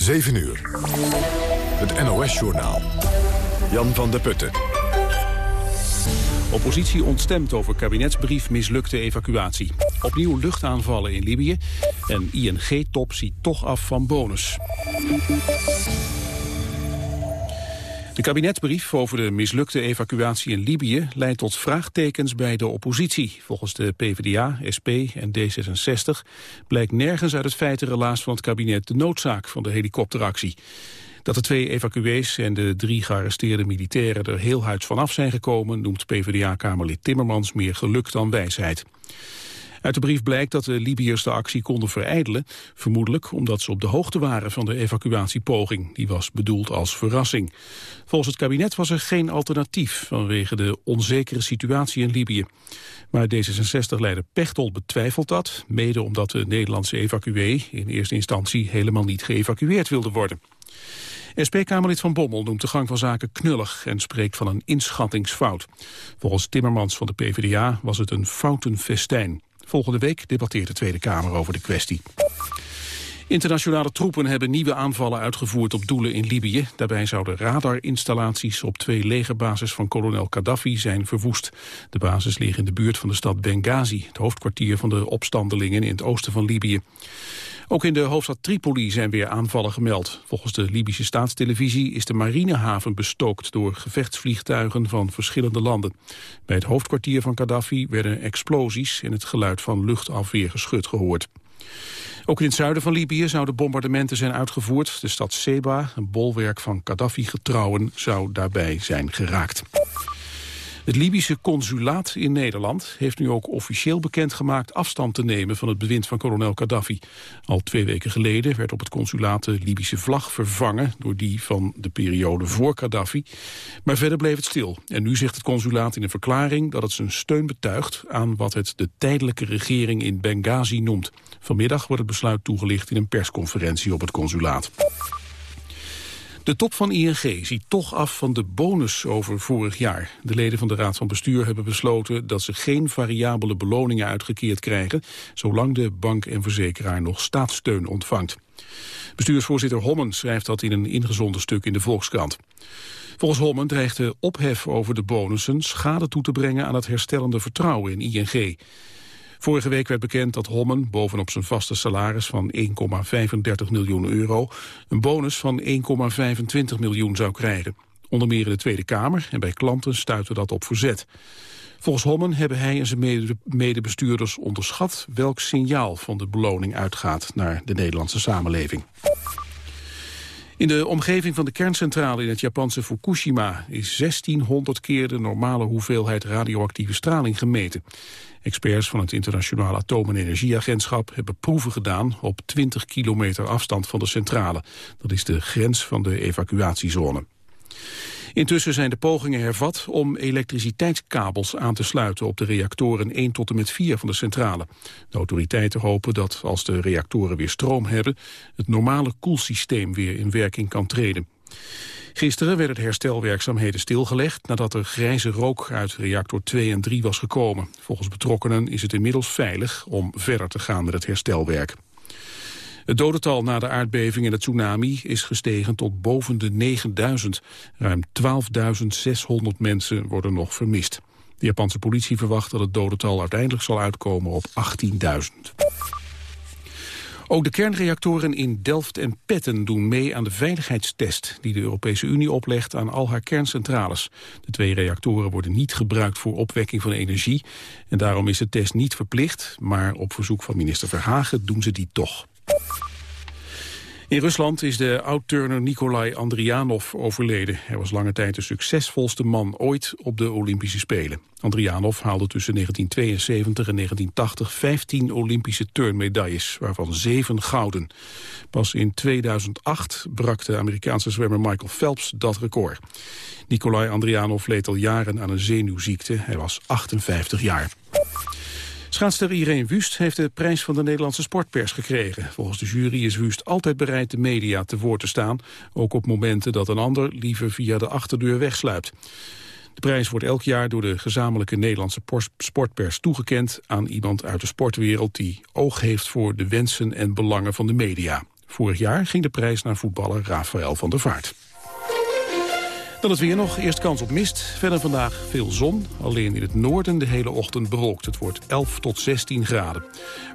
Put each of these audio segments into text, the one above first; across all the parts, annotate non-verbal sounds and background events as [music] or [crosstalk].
7 uur. Het NOS-journaal. Jan van der Putten. Oppositie ontstemt over kabinetsbrief mislukte evacuatie. Opnieuw luchtaanvallen in Libië. En ING-top ziet toch af van bonus. De kabinetsbrief over de mislukte evacuatie in Libië leidt tot vraagtekens bij de oppositie. Volgens de PvdA, SP en D66 blijkt nergens uit het feitenrelaas van het kabinet de noodzaak van de helikopteractie. Dat de twee evacuees en de drie gearresteerde militairen er heel huids vanaf zijn gekomen, noemt PvdA-kamerlid Timmermans meer geluk dan wijsheid. Uit de brief blijkt dat de Libiërs de actie konden verijdelen, vermoedelijk omdat ze op de hoogte waren van de evacuatiepoging. Die was bedoeld als verrassing. Volgens het kabinet was er geen alternatief vanwege de onzekere situatie in Libië. Maar D66-leider Pechtold betwijfelt dat, mede omdat de Nederlandse evacuee in eerste instantie helemaal niet geëvacueerd wilde worden. SP-Kamerlid Van Bommel noemt de gang van zaken knullig en spreekt van een inschattingsfout. Volgens Timmermans van de PvdA was het een foutenfestijn. Volgende week debatteert de Tweede Kamer over de kwestie. Internationale troepen hebben nieuwe aanvallen uitgevoerd op doelen in Libië. Daarbij zouden radarinstallaties op twee legerbases van kolonel Gaddafi zijn verwoest. De bases liggen in de buurt van de stad Benghazi, het hoofdkwartier van de opstandelingen in het oosten van Libië. Ook in de hoofdstad Tripoli zijn weer aanvallen gemeld. Volgens de Libische staatstelevisie is de marinehaven bestookt door gevechtsvliegtuigen van verschillende landen. Bij het hoofdkwartier van Gaddafi werden explosies en het geluid van luchtafweergeschut gehoord. Ook in het zuiden van Libië zouden bombardementen zijn uitgevoerd. De stad Seba, een bolwerk van Gaddafi-getrouwen, zou daarbij zijn geraakt. Het Libische consulaat in Nederland heeft nu ook officieel bekendgemaakt afstand te nemen van het bewind van kolonel Gaddafi. Al twee weken geleden werd op het consulaat de Libische vlag vervangen door die van de periode voor Gaddafi. Maar verder bleef het stil. En nu zegt het consulaat in een verklaring dat het zijn steun betuigt aan wat het de tijdelijke regering in Benghazi noemt. Vanmiddag wordt het besluit toegelicht in een persconferentie op het consulaat. De top van ING ziet toch af van de bonus over vorig jaar. De leden van de Raad van Bestuur hebben besloten dat ze geen variabele beloningen uitgekeerd krijgen, zolang de bank en verzekeraar nog staatssteun ontvangt. Bestuursvoorzitter Hommen schrijft dat in een ingezonden stuk in de Volkskrant. Volgens Hommen dreigt de ophef over de bonussen schade toe te brengen aan het herstellende vertrouwen in ING. Vorige week werd bekend dat Hommen bovenop zijn vaste salaris van 1,35 miljoen euro een bonus van 1,25 miljoen zou krijgen. Onder meer in de Tweede Kamer en bij klanten stuitte dat op verzet. Volgens Hommen hebben hij en zijn medebestuurders onderschat welk signaal van de beloning uitgaat naar de Nederlandse samenleving. In de omgeving van de kerncentrale in het Japanse Fukushima is 1600 keer de normale hoeveelheid radioactieve straling gemeten. Experts van het Internationale Atoom- en Energieagentschap hebben proeven gedaan op 20 kilometer afstand van de centrale. Dat is de grens van de evacuatiezone. Intussen zijn de pogingen hervat om elektriciteitskabels aan te sluiten op de reactoren 1 tot en met 4 van de centrale. De autoriteiten hopen dat als de reactoren weer stroom hebben, het normale koelsysteem weer in werking kan treden. Gisteren werden de herstelwerkzaamheden stilgelegd nadat er grijze rook uit reactor 2 en 3 was gekomen. Volgens betrokkenen is het inmiddels veilig om verder te gaan met het herstelwerk. Het dodental na de aardbeving en het tsunami is gestegen tot boven de 9000. Ruim 12.600 mensen worden nog vermist. De Japanse politie verwacht dat het dodental uiteindelijk zal uitkomen op 18.000. Ook de kernreactoren in Delft en Petten doen mee aan de veiligheidstest die de Europese Unie oplegt aan al haar kerncentrales. De twee reactoren worden niet gebruikt voor opwekking van energie en daarom is de test niet verplicht, maar op verzoek van minister Verhagen doen ze die toch. In Rusland is de oud-turner Nikolai Andrianov overleden. Hij was lange tijd de succesvolste man ooit op de Olympische Spelen. Andrianov haalde tussen 1972 en 1980 15 Olympische turnmedailles, waarvan 7 gouden. Pas in 2008 brak de Amerikaanse zwemmer Michael Phelps dat record. Nikolai Andrianov leed al jaren aan een zenuwziekte. Hij was 58 jaar. Schaatster Irene Wust heeft de prijs van de Nederlandse sportpers gekregen. Volgens de jury is Wust altijd bereid de media te woord te staan. Ook op momenten dat een ander liever via de achterdeur wegsluipt. De prijs wordt elk jaar door de gezamenlijke Nederlandse sportpers toegekend aan iemand uit de sportwereld die oog heeft voor de wensen en belangen van de media. Vorig jaar ging de prijs naar voetballer Rafael van der Vaart. Dan het weer nog. Eerst kans op mist. Verder vandaag veel zon. Alleen in het noorden de hele ochtend bewolkt. Het wordt 11 tot 16 graden.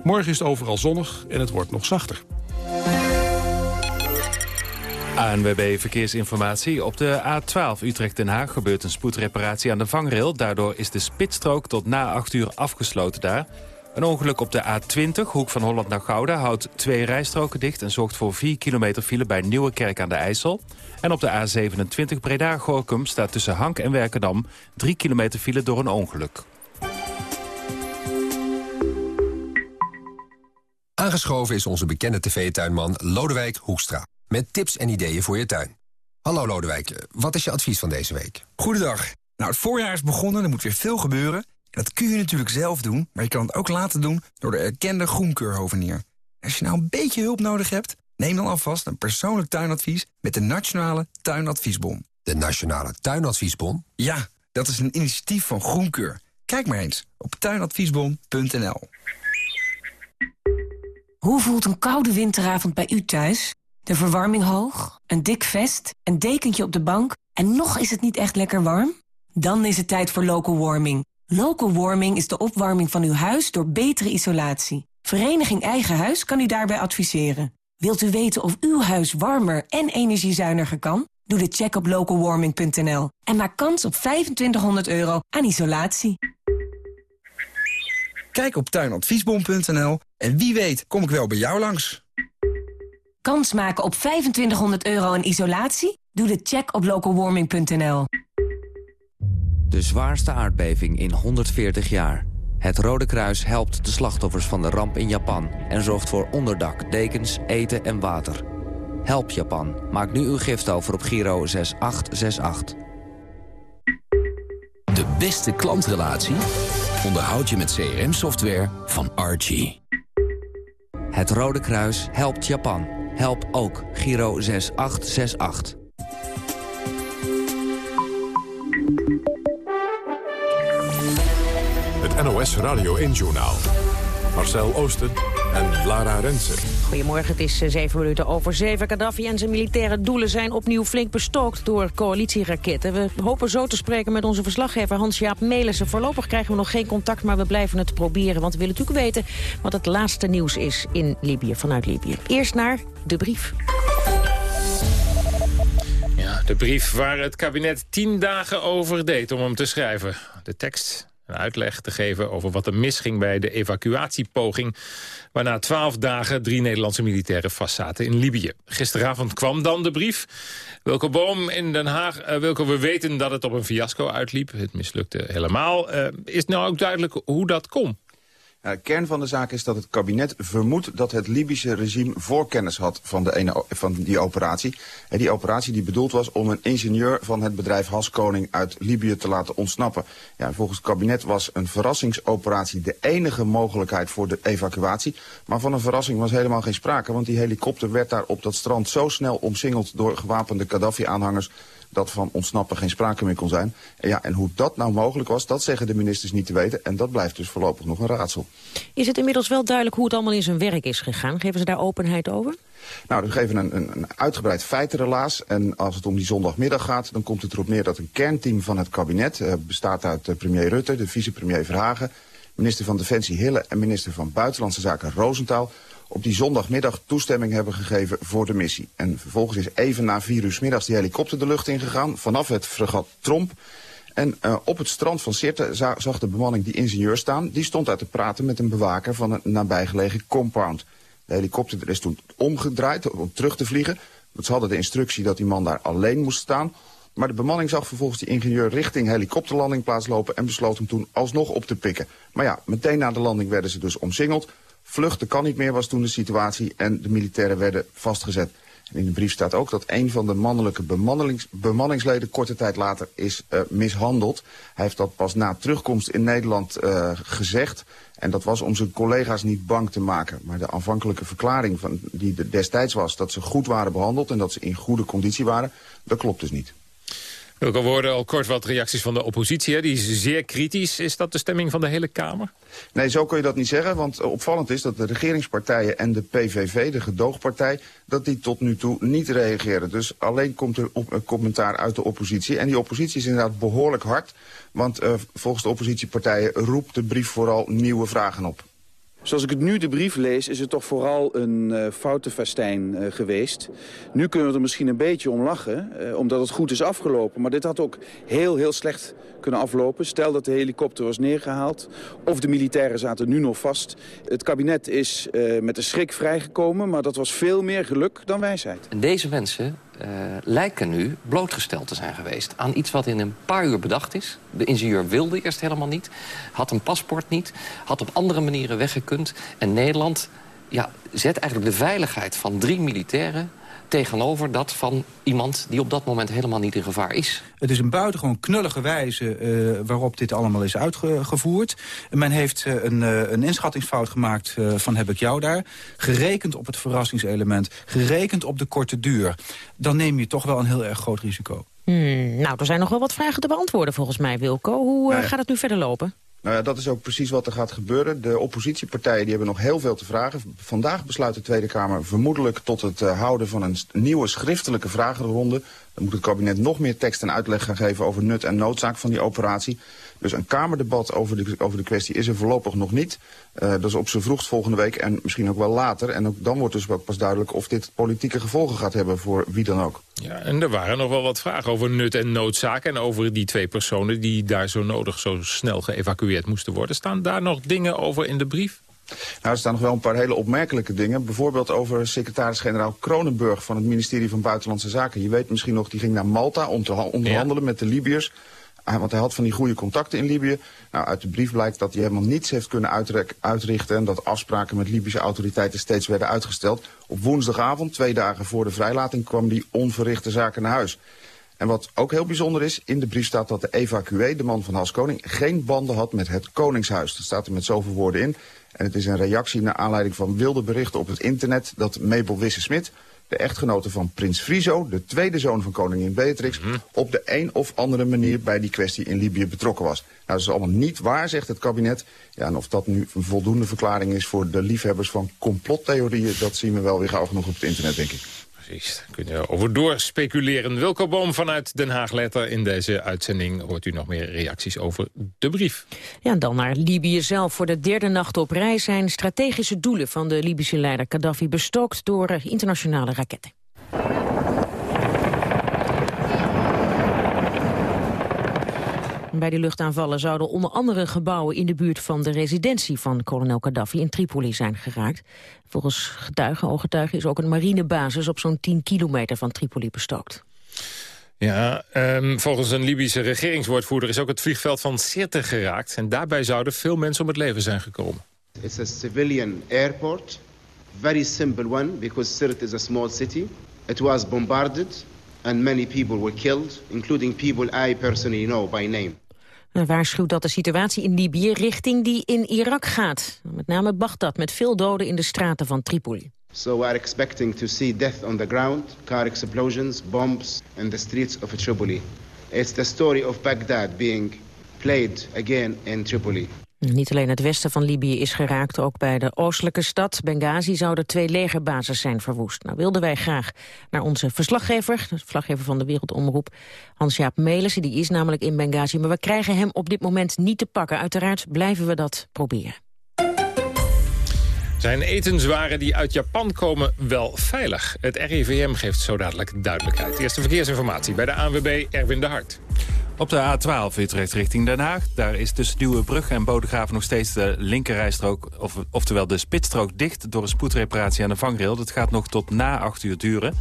Morgen is het overal zonnig en het wordt nog zachter. ANWB Verkeersinformatie. Op de A12 Utrecht-Den Haag gebeurt een spoedreparatie aan de vangrail. Daardoor is de spitsstrook tot na 8 uur afgesloten daar. Een ongeluk op de A20, hoek van Holland naar Gouda... houdt twee rijstroken dicht en zorgt voor 4 kilometer file... bij Nieuwekerk aan de IJssel. En op de A27 Breda-Gorkum staat tussen Hank en Werkendam... 3 kilometer file door een ongeluk. Aangeschoven is onze bekende tv-tuinman Lodewijk Hoekstra. Met tips en ideeën voor je tuin. Hallo Lodewijk, wat is je advies van deze week? Goedendag. Nou, het voorjaar is begonnen, er moet weer veel gebeuren. En dat kun je natuurlijk zelf doen, maar je kan het ook laten doen... door de erkende groenkeurhovenier. Als je nou een beetje hulp nodig hebt... neem dan alvast een persoonlijk tuinadvies... met de Nationale Tuinadviesbon. De Nationale Tuinadviesbon? Ja, dat is een initiatief van Groenkeur. Kijk maar eens op tuinadviesbon.nl. Hoe voelt een koude winteravond bij u thuis? De verwarming hoog, een dik vest, een dekentje op de bank... en nog is het niet echt lekker warm? Dan is het tijd voor local warming. Local warming is de opwarming van uw huis door betere isolatie. Vereniging Eigen Huis kan u daarbij adviseren. Wilt u weten of uw huis warmer en energiezuiniger kan? Doe de check op localwarming.nl en maak kans op 2500 euro aan isolatie. Kijk op tuinadviesbon.nl en wie weet kom ik wel bij jou langs. Kans maken op 2500 euro aan isolatie? Doe de check op localwarming.nl. De zwaarste aardbeving in 140 jaar. Het Rode Kruis helpt de slachtoffers van de ramp in Japan... en zorgt voor onderdak, dekens, eten en water. Help Japan. Maak nu uw gift over op Giro 6868. De beste klantrelatie onderhoud je met CRM-software van Archie. Het Rode Kruis helpt Japan. Help ook Giro 6868. Het NOS Radio 1-journaal. Marcel Oosten en Lara Rensen. Goedemorgen, het is eh, zeven minuten over zeven. Gaddafi en zijn militaire doelen zijn opnieuw flink bestookt door coalitieraketten. We hopen zo te spreken met onze verslaggever Hans-Jaap Melissen. Voorlopig krijgen we nog geen contact, maar we blijven het proberen. Want we willen natuurlijk weten wat het laatste nieuws is in Libië, vanuit Libië. Eerst naar de brief. Ja, de brief waar het kabinet tien dagen over deed om hem te schrijven. De tekst een uitleg te geven over wat er misging bij de evacuatiepoging... waarna twaalf dagen drie Nederlandse militairen vastzaten in Libië. Gisteravond kwam dan de brief. Welke Boom in Den Haag, uh, welke we weten dat het op een fiasco uitliep. Het mislukte helemaal. Uh, is nou ook duidelijk hoe dat kon? De kern van de zaak is dat het kabinet vermoedt dat het Libische regime voorkennis had van, de ene, van die operatie. En die operatie die bedoeld was om een ingenieur van het bedrijf Haskoning uit Libië te laten ontsnappen. Ja, volgens het kabinet was een verrassingsoperatie de enige mogelijkheid voor de evacuatie. Maar van een verrassing was helemaal geen sprake, want die helikopter werd daar op dat strand zo snel omsingeld door gewapende Gaddafi-aanhangers dat van ontsnappen geen sprake meer kon zijn. En, ja, en hoe dat nou mogelijk was, dat zeggen de ministers niet te weten. En dat blijft dus voorlopig nog een raadsel. Is het inmiddels wel duidelijk hoe het allemaal in zijn werk is gegaan? Geven ze daar openheid over? Nou, we geven een, een, een uitgebreid feitenrelaas. En als het om die zondagmiddag gaat, dan komt het erop neer dat een kernteam van het kabinet... Uh, bestaat uit uh, premier Rutte, de vicepremier Verhagen... minister van Defensie Hille en minister van Buitenlandse Zaken Rosenthal op die zondagmiddag toestemming hebben gegeven voor de missie. En vervolgens is even na vier uur middags die helikopter de lucht ingegaan... vanaf het fregat Tromp. En uh, op het strand van Sirte zag de bemanning die ingenieur staan. Die stond uit te praten met een bewaker van een nabijgelegen compound. De helikopter is toen omgedraaid om terug te vliegen. Want ze hadden de instructie dat die man daar alleen moest staan. Maar de bemanning zag vervolgens die ingenieur richting helikopterlandingplaats lopen... en besloot hem toen alsnog op te pikken. Maar ja, meteen na de landing werden ze dus omsingeld... Vluchten kan niet meer was toen de situatie en de militairen werden vastgezet. En in de brief staat ook dat een van de mannelijke bemannings, bemanningsleden korte tijd later is uh, mishandeld. Hij heeft dat pas na terugkomst in Nederland uh, gezegd. En dat was om zijn collega's niet bang te maken. Maar de aanvankelijke verklaring van, die destijds was dat ze goed waren behandeld en dat ze in goede conditie waren, dat klopt dus niet. Ook al worden al kort wat reacties van de oppositie. Hè? Die zeer kritisch. Is dat de stemming van de hele Kamer? Nee, zo kun je dat niet zeggen. Want opvallend is dat de regeringspartijen en de PVV, de gedoogpartij... dat die tot nu toe niet reageren. Dus alleen komt er op, een commentaar uit de oppositie. En die oppositie is inderdaad behoorlijk hard. Want uh, volgens de oppositiepartijen roept de brief vooral nieuwe vragen op. Zoals ik het nu de brief lees, is het toch vooral een uh, foutenfestijn uh, geweest. Nu kunnen we er misschien een beetje om lachen, uh, omdat het goed is afgelopen. Maar dit had ook heel, heel slecht kunnen aflopen. Stel dat de helikopter was neergehaald of de militairen zaten nu nog vast. Het kabinet is met de schrik vrijgekomen, maar dat was veel meer geluk dan wijsheid. En deze mensen uh, lijken nu blootgesteld te zijn geweest aan iets wat in een paar uur bedacht is. De ingenieur wilde eerst helemaal niet, had een paspoort niet, had op andere manieren weggekund. En Nederland ja, zet eigenlijk de veiligheid van drie militairen tegenover dat van iemand die op dat moment helemaal niet in gevaar is. Het is een buitengewoon knullige wijze uh, waarop dit allemaal is uitgevoerd. Men heeft uh, een, uh, een inschattingsfout gemaakt van heb ik jou daar. Gerekend op het verrassingselement. Gerekend op de korte duur. Dan neem je toch wel een heel erg groot risico. Hmm, nou, er zijn nog wel wat vragen te beantwoorden volgens mij, Wilco. Hoe nou ja. gaat het nu verder lopen? Nou ja, dat is ook precies wat er gaat gebeuren. De oppositiepartijen die hebben nog heel veel te vragen. Vandaag besluit de Tweede Kamer vermoedelijk tot het uh, houden van een nieuwe schriftelijke vragenronde. Dan moet het kabinet nog meer tekst en uitleg gaan geven over nut en noodzaak van die operatie. Dus een Kamerdebat over de, over de kwestie is er voorlopig nog niet. Uh, dat is op z'n vroegst volgende week en misschien ook wel later. En ook dan wordt dus ook pas duidelijk of dit politieke gevolgen gaat hebben voor wie dan ook. Ja, en er waren nog wel wat vragen over nut en noodzaak... en over die twee personen die daar zo nodig zo snel geëvacueerd moesten worden. Staan daar nog dingen over in de brief? Nou, er staan nog wel een paar hele opmerkelijke dingen. Bijvoorbeeld over secretaris-generaal Kronenburg van het ministerie van Buitenlandse Zaken. Je weet misschien nog, die ging naar Malta om te onderhandelen ja. met de Libiërs. Ah, want hij had van die goede contacten in Libië. Nou, uit de brief blijkt dat hij helemaal niets heeft kunnen uitrichten... en dat afspraken met Libische autoriteiten steeds werden uitgesteld. Op woensdagavond, twee dagen voor de vrijlating, kwam die onverrichte zaken naar huis. En wat ook heel bijzonder is, in de brief staat dat de evacuee, de man van Hans Koning, geen banden had met het Koningshuis. Dat staat er met zoveel woorden in. En het is een reactie naar aanleiding van wilde berichten op het internet dat Mabel Wisse-Smit de echtgenote van prins Friso, de tweede zoon van koningin Beatrix... Mm -hmm. op de een of andere manier bij die kwestie in Libië betrokken was. Nou, dat is allemaal niet waar, zegt het kabinet. Ja, en of dat nu een voldoende verklaring is voor de liefhebbers van complottheorieën... dat zien we wel weer gauw genoeg op het internet, denk ik. Precies, daar kun je over doorspeculeren. Boom vanuit Den Haag Letter. In deze uitzending hoort u nog meer reacties over de brief. Ja, dan naar Libië zelf. Voor de derde nacht op reis zijn strategische doelen van de Libische leider Gaddafi bestookt door internationale raketten. Bij die luchtaanvallen zouden onder andere gebouwen in de buurt van de residentie van kolonel Gaddafi in Tripoli zijn geraakt. Volgens getuigen, ooggetuigen, is ook een marinebasis op zo'n 10 kilometer van Tripoli bestookt. Ja, um, volgens een Libische regeringswoordvoerder is ook het vliegveld van Sirte geraakt. En daarbij zouden veel mensen om het leven zijn gekomen. It's a civilian airport. Very simple one because Sirte is a small city. It was bombarded and many people were killed, including people I personally know by name. Hij waarschuwt dat de situatie in Libië richting die in Irak gaat. Met name Bagdad, met veel doden in de straten van Tripoli. So we are expecting to see death on the ground, car explosions, bombs in the streets of Tripoli. It's the story of Baghdad being played again in Tripoli. Niet alleen het westen van Libië is geraakt, ook bij de oostelijke stad Benghazi zouden twee legerbases zijn verwoest. Nou wilden wij graag naar onze verslaggever, de verslaggever van de Wereldomroep, Hans-Jaap Melissen, die is namelijk in Benghazi, maar we krijgen hem op dit moment niet te pakken. Uiteraard blijven we dat proberen. Zijn etenswaren die uit Japan komen wel veilig? Het RIVM geeft zo dadelijk duidelijkheid. Eerste verkeersinformatie bij de ANWB Erwin de Hart. Op de A12 Utrecht richting Den Haag. Daar is tussen Nieuwebrug en Bodegraven nog steeds de linkerrijstrook... Of, oftewel de spitsstrook dicht door een spoedreparatie aan de vangrail. Dat gaat nog tot na 8 uur duren.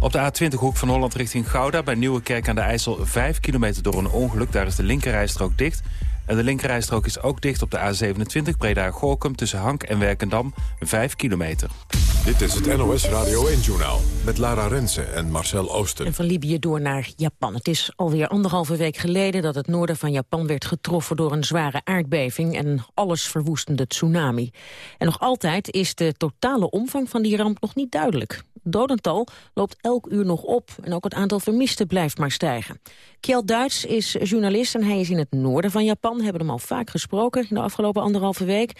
Op de A20 Hoek van Holland richting Gouda... bij Nieuwekerk aan de IJssel 5 kilometer door een ongeluk. Daar is de linkerrijstrook dicht. En de linkerrijstrook is ook dicht op de A27 Breda-Gorkum... tussen Hank en Werkendam 5 kilometer. Dit is het NOS Radio 1-journaal met Lara Rensen en Marcel Oosten. En van Libië door naar Japan. Het is alweer anderhalve week geleden dat het noorden van Japan werd getroffen door een zware aardbeving en alles verwoestende tsunami. En nog altijd is de totale omvang van die ramp nog niet duidelijk. Dodental loopt elk uur nog op. En ook het aantal vermisten blijft maar stijgen. Kjeld Duits is journalist en hij is in het noorden van Japan. We hebben hem al vaak gesproken in de afgelopen anderhalve week.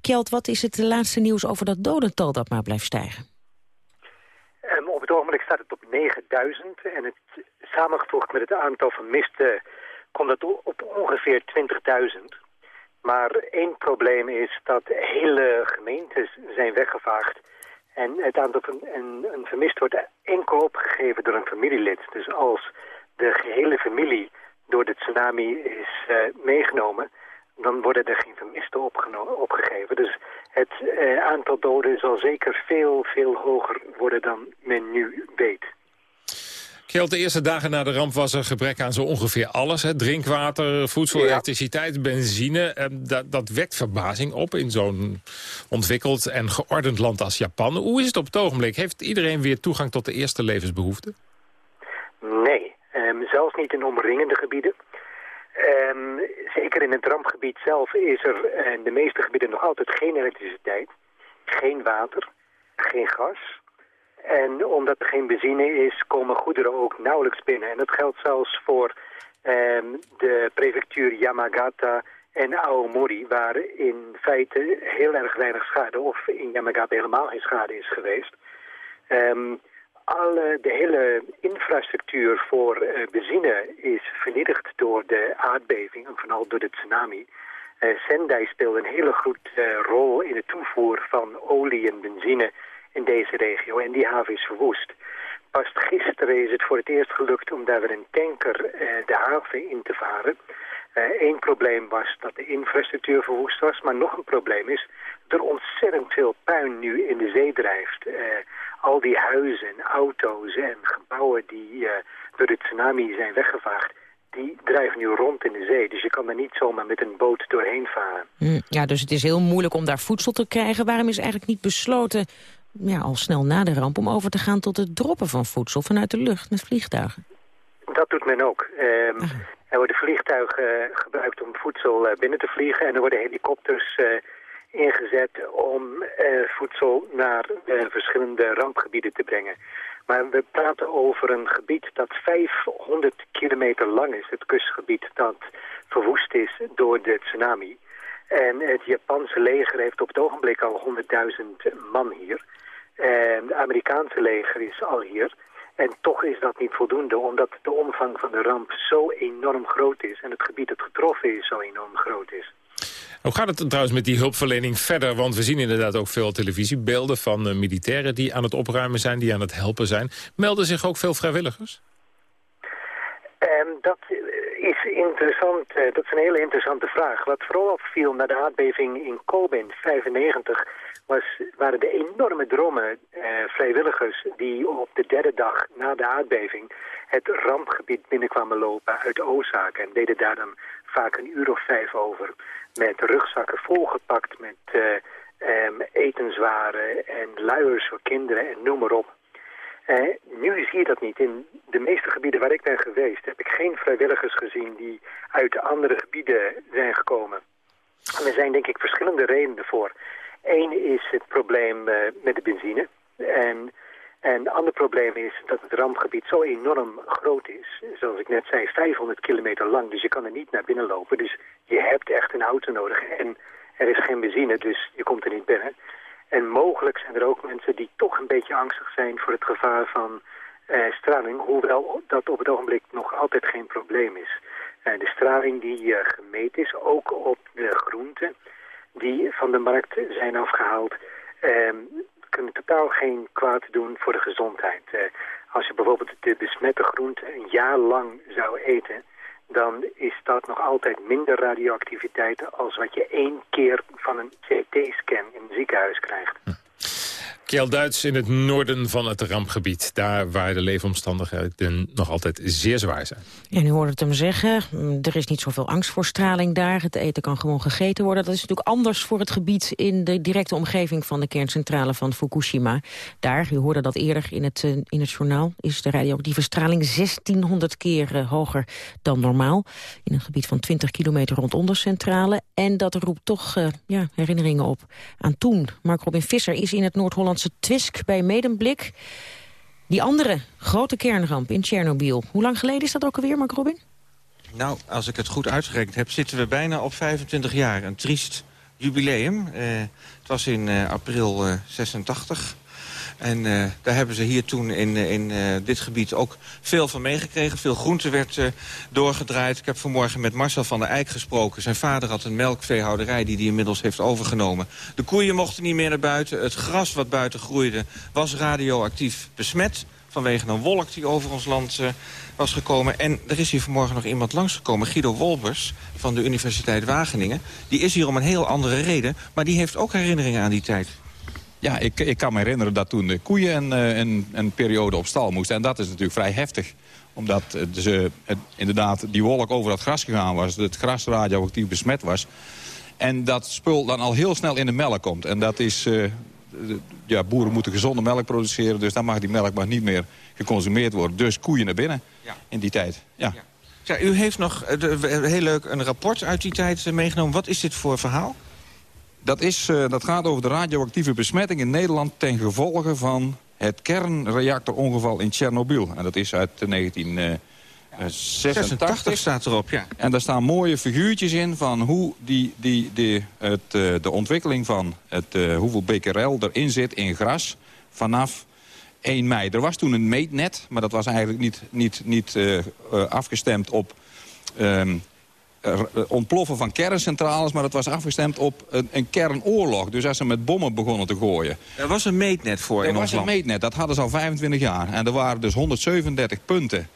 Kjeld, wat is het laatste nieuws over dat dodental dat maar blijft stijgen? Um, op het ogenblik staat het op 9000 en het samengevoegd met het aantal vermisten komt het op ongeveer 20.000. Maar één probleem is dat hele gemeentes zijn weggevaagd. En het aantal van, en een vermist wordt enkel opgegeven door een familielid. Dus als de gehele familie door de tsunami is uh, meegenomen... dan worden er geen vermisten opgegeven. Dus het uh, aantal doden zal zeker veel, veel hoger worden dan men nu weet. Kjeld, de eerste dagen na de ramp was er gebrek aan zo ongeveer alles. Hè? Drinkwater, voedsel, elektriciteit, benzine. Eh, dat, dat wekt verbazing op in zo'n ontwikkeld en geordend land als Japan. Hoe is het op het ogenblik? Heeft iedereen weer toegang tot de eerste levensbehoeften? Nee, ehm, zelfs niet in omringende gebieden. Ehm, zeker in het rampgebied zelf is er in de meeste gebieden nog altijd geen elektriciteit, geen water, geen gas. En omdat er geen benzine is, komen goederen ook nauwelijks binnen. En dat geldt zelfs voor ehm, de prefectuur Yamagata en Aomori, waar in feite heel erg weinig schade, of in Yamagata helemaal geen schade is geweest. Um, alle, de hele infrastructuur voor uh, benzine is vernietigd door de aardbeving en vooral door de tsunami. Uh, Sendai speelt een hele goede uh, rol in de toevoer van olie en benzine in deze regio. En die haven is verwoest. Pas gisteren is het voor het eerst gelukt om daar weer een tanker uh, de haven in te varen. Eén uh, probleem was dat de infrastructuur verwoest was, maar nog een probleem is dat er ontzettend veel puin nu in de zee drijft. Uh, al die huizen, auto's en gebouwen die door de tsunami zijn weggevaagd, die drijven nu rond in de zee. Dus je kan er niet zomaar met een boot doorheen varen. Mm, ja, dus het is heel moeilijk om daar voedsel te krijgen. Waarom is eigenlijk niet besloten ja, al snel na de ramp om over te gaan tot het droppen van voedsel vanuit de lucht met vliegtuigen? Dat doet men ook. Um, er worden vliegtuigen uh, gebruikt om voedsel uh, binnen te vliegen en er worden helikopters uh, ingezet om voedsel naar verschillende rampgebieden te brengen. Maar we praten over een gebied dat 500 kilometer lang is, het kustgebied dat verwoest is door de tsunami. En het Japanse leger heeft op het ogenblik al 100.000 man hier. En het Amerikaanse leger is al hier. En toch is dat niet voldoende, omdat de omvang van de ramp zo enorm groot is... en het gebied dat getroffen is zo enorm groot is. Hoe gaat het trouwens met die hulpverlening verder? Want we zien inderdaad ook veel televisiebeelden van uh, militairen... die aan het opruimen zijn, die aan het helpen zijn. Melden zich ook veel vrijwilligers? Um, dat interessant. Dat is een hele interessante vraag. Wat vooral opviel na de aardbeving in Kobe in 95 was, waren de enorme drommen eh, vrijwilligers die op de derde dag na de aardbeving het rampgebied binnenkwamen lopen uit Osaka en deden daar dan vaak een uur of vijf over met rugzakken volgepakt met uh, um, etenswaren en luiers voor kinderen en noem maar op. Uh, nu zie je dat niet. In de meeste gebieden waar ik ben geweest heb ik geen vrijwilligers gezien die uit andere gebieden zijn gekomen. En er zijn denk ik verschillende redenen voor. Eén is het probleem uh, met de benzine. En, en het andere probleem is dat het rampgebied zo enorm groot is. Zoals ik net zei, 500 kilometer lang. Dus je kan er niet naar binnen lopen. Dus je hebt echt een auto nodig. En er is geen benzine, dus je komt er niet binnen. En mogelijk zijn er ook mensen die toch een beetje angstig zijn voor het gevaar van uh, straling. Hoewel dat op het ogenblik nog altijd geen probleem is. Uh, de straling die uh, gemeten is, ook op de groenten die van de markt zijn afgehaald... Uh, kunnen totaal geen kwaad doen voor de gezondheid. Als je bijvoorbeeld de besmette groente een jaar lang zou eten... dan is dat nog altijd minder radioactiviteit... als wat je één keer van een CT-scan in het ziekenhuis krijgt. Hm. Kjell Duits in het noorden van het rampgebied. Daar waar de leefomstandigheden nog altijd zeer zwaar zijn. Ja, nu hoorde het hem zeggen, er is niet zoveel angst voor straling daar. Het eten kan gewoon gegeten worden. Dat is natuurlijk anders voor het gebied in de directe omgeving van de kerncentrale van Fukushima. Daar, u hoorde dat eerder in het, eh, in het journaal, is de radioactieve straling 1600 keer uh, hoger dan normaal. In een gebied van 20 kilometer rondom de centrale. En dat roept toch uh, ja, herinneringen op aan toen. Mark Robin Visser is in het Noord-Holland Nederlandse Twisk bij Medemblik. Die andere grote kernramp in Tsjernobyl. Hoe lang geleden is dat ook alweer, Mark Robin? Nou, als ik het goed uitgerekend heb, zitten we bijna op 25 jaar. Een triest jubileum. Eh, het was in eh, april 86. En uh, daar hebben ze hier toen in, in uh, dit gebied ook veel van meegekregen. Veel groente werd doorgedraaid. Ik heb vanmorgen met Marcel van der Eijk gesproken. Zijn vader had een melkveehouderij die hij inmiddels heeft overgenomen. De koeien mochten niet meer naar buiten. Het gras wat buiten groeide was radioactief besmet vanwege een wolk die over ons land was gekomen. En er is hier vanmorgen nog iemand langsgekomen, Guido Wolbers van de Universiteit Wageningen. Die is hier om een heel andere reden, maar die heeft ook herinneringen aan die tijd. Ja, ik, ik kan me herinneren dat toen de koeien een, eh, een, een periode op stal moesten. En dat is natuurlijk vrij heftig omdat ze, het, inderdaad die wolk over het gras gegaan was. Het gras radioactief besmet was. En dat spul dan al heel snel in de melk komt. En dat is... Uh, ja, boeren moeten gezonde melk produceren. Dus dan mag die melk maar niet meer geconsumeerd worden. Dus koeien naar binnen ja. in die tijd. Ja. ja. ja u heeft nog heel leuk een rapport uit die tijd meegenomen. Wat is dit voor verhaal? Dat, is, uh, dat gaat over de radioactieve besmetting in Nederland... ten gevolge van het kernreactorongeval in Tsjernobyl. En dat is uit 1986. Uh, staat erop, ja. En daar staan mooie figuurtjes in van hoe die, die, die, het, uh, de ontwikkeling van het, uh, hoeveel becquerel erin zit in gras vanaf 1 mei. Er was toen een meetnet, maar dat was eigenlijk niet, niet, niet afgestemd op... Um, eh, ontploffen van kerncentrales... maar dat was afgestemd op een, een, kernoorlog. Dus als ze met bommen begonnen te gooien. Er was een meetnet voor er in ons land. Er was een meetnet, dat hadden ze al 25 jaar. En er waren dus 137 punten.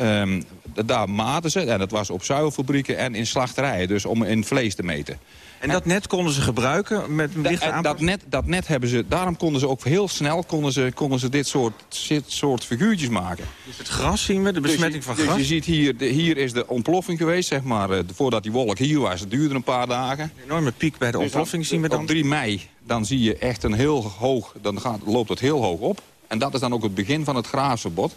Um, daar maten ze, en dat was op zuivelfabrieken en in slachterijen. Dus om in vlees te meten. En dat net konden ze gebruiken met een lichte dat net, dat net hebben ze, daarom konden ze ook heel snel konden ze, konden ze dit, soort, dit soort figuurtjes maken. Dus het gras zien we, de dus besmetting van dus gras? je ziet hier, de, hier is de ontploffing geweest, zeg maar, uh, voordat die wolk hier was. Het duurde een paar dagen. Een enorme piek bij de dus ontploffing dan, zien we dan? Op 3 mei, dan zie je echt een heel hoog, dan gaat, loopt het heel hoog op. En dat is dan ook het begin van het graasverbod.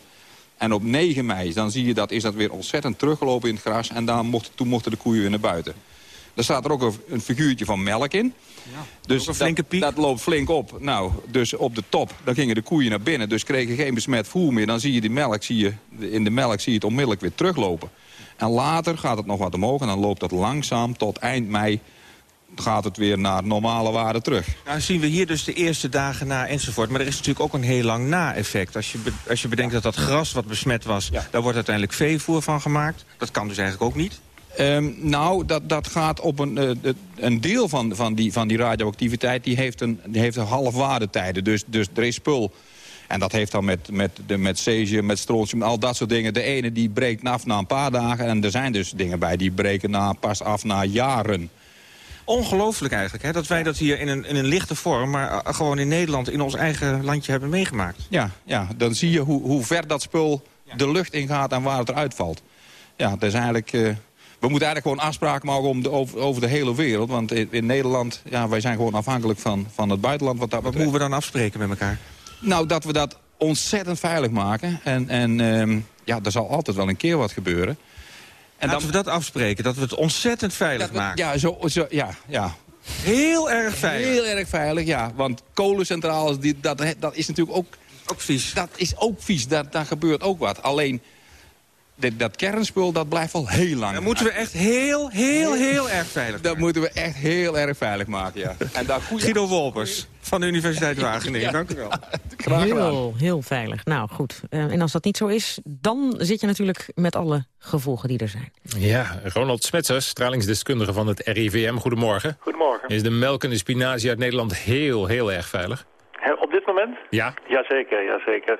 En op 9 mei, dan zie je dat, is dat weer ontzettend teruggelopen in het gras. En dan mocht, toen mochten de koeien weer naar buiten. Er staat er ook een figuurtje van melk in. Ja, dus piek. Dat, loopt flink op. Nou, dus op de top, dan gingen de koeien naar binnen. Dus kregen geen besmet voer meer. Dan zie je die melk, zie je, in de melk zie je het onmiddellijk weer teruglopen. En later gaat het nog wat omhoog en dan loopt dat langzaam tot eind mei gaat het weer naar normale waarde terug. Nou zien we hier dus de eerste dagen na enzovoort. Maar er is natuurlijk ook een heel lang na-effect. Als je, als je bedenkt dat dat gras wat besmet was... Ja. daar wordt uiteindelijk veevoer van gemaakt. Dat kan dus eigenlijk ook niet. Um, nou, dat, dat gaat op een, uh, een deel van, van, die, van die radioactiviteit... die heeft een, die heeft een halfwaardetijden. Dus, dus er is spul. En dat heeft dan met, met, de, met cesium, met strontium, al dat soort dingen. De ene die breekt af na een paar dagen. En er zijn dus dingen bij die breken na, pas af na jaren. Ongelooflijk eigenlijk, hè? dat wij dat hier in een, in een lichte vorm... maar uh, gewoon in Nederland, in ons eigen landje hebben meegemaakt. Ja, ja dan zie je hoe, hoe ver dat spul de lucht ingaat en waar het eruit valt. Ja, dat is eigenlijk... Uh, we moeten eigenlijk gewoon afspraken maken om de, over, over, de hele wereld. Want in, in, Nederland, ja, wij zijn gewoon afhankelijk van, van het buitenland. Wat, dat wat moeten we dan afspreken met elkaar? Nou, dat we dat ontzettend veilig maken. En, en um, ja, er zal altijd wel een keer wat gebeuren. En Laten dan, we dat afspreken, dat we het ontzettend veilig we, maken. Ja, zo, zo, ja, ja. Heel erg veilig. Heel erg veilig, ja. Want kolencentrales, die, dat, dat is natuurlijk ook... Ook vies. Dat is ook vies, daar, daar gebeurt ook wat. Alleen dit, dat kernspul, dat blijft al heel lang. Dat moeten we echt heel, heel, heel erg veilig maken. Dat moeten we echt heel erg veilig maken, ja. En daar goeie... Guido Wolpers van de Universiteit Wageningen, ja, dank u wel. [laughs] Graag heel, heel veilig. Nou, goed. Uh, en als dat niet zo is, dan zit je natuurlijk met alle gevolgen die er zijn. Ja, Ronald Smetsers, stralingsdeskundige van het RIVM. Goedemorgen. Goedemorgen. Is de melkende spinazie uit Nederland heel, heel erg veilig? Op dit moment? Ja. Jazeker, jazeker.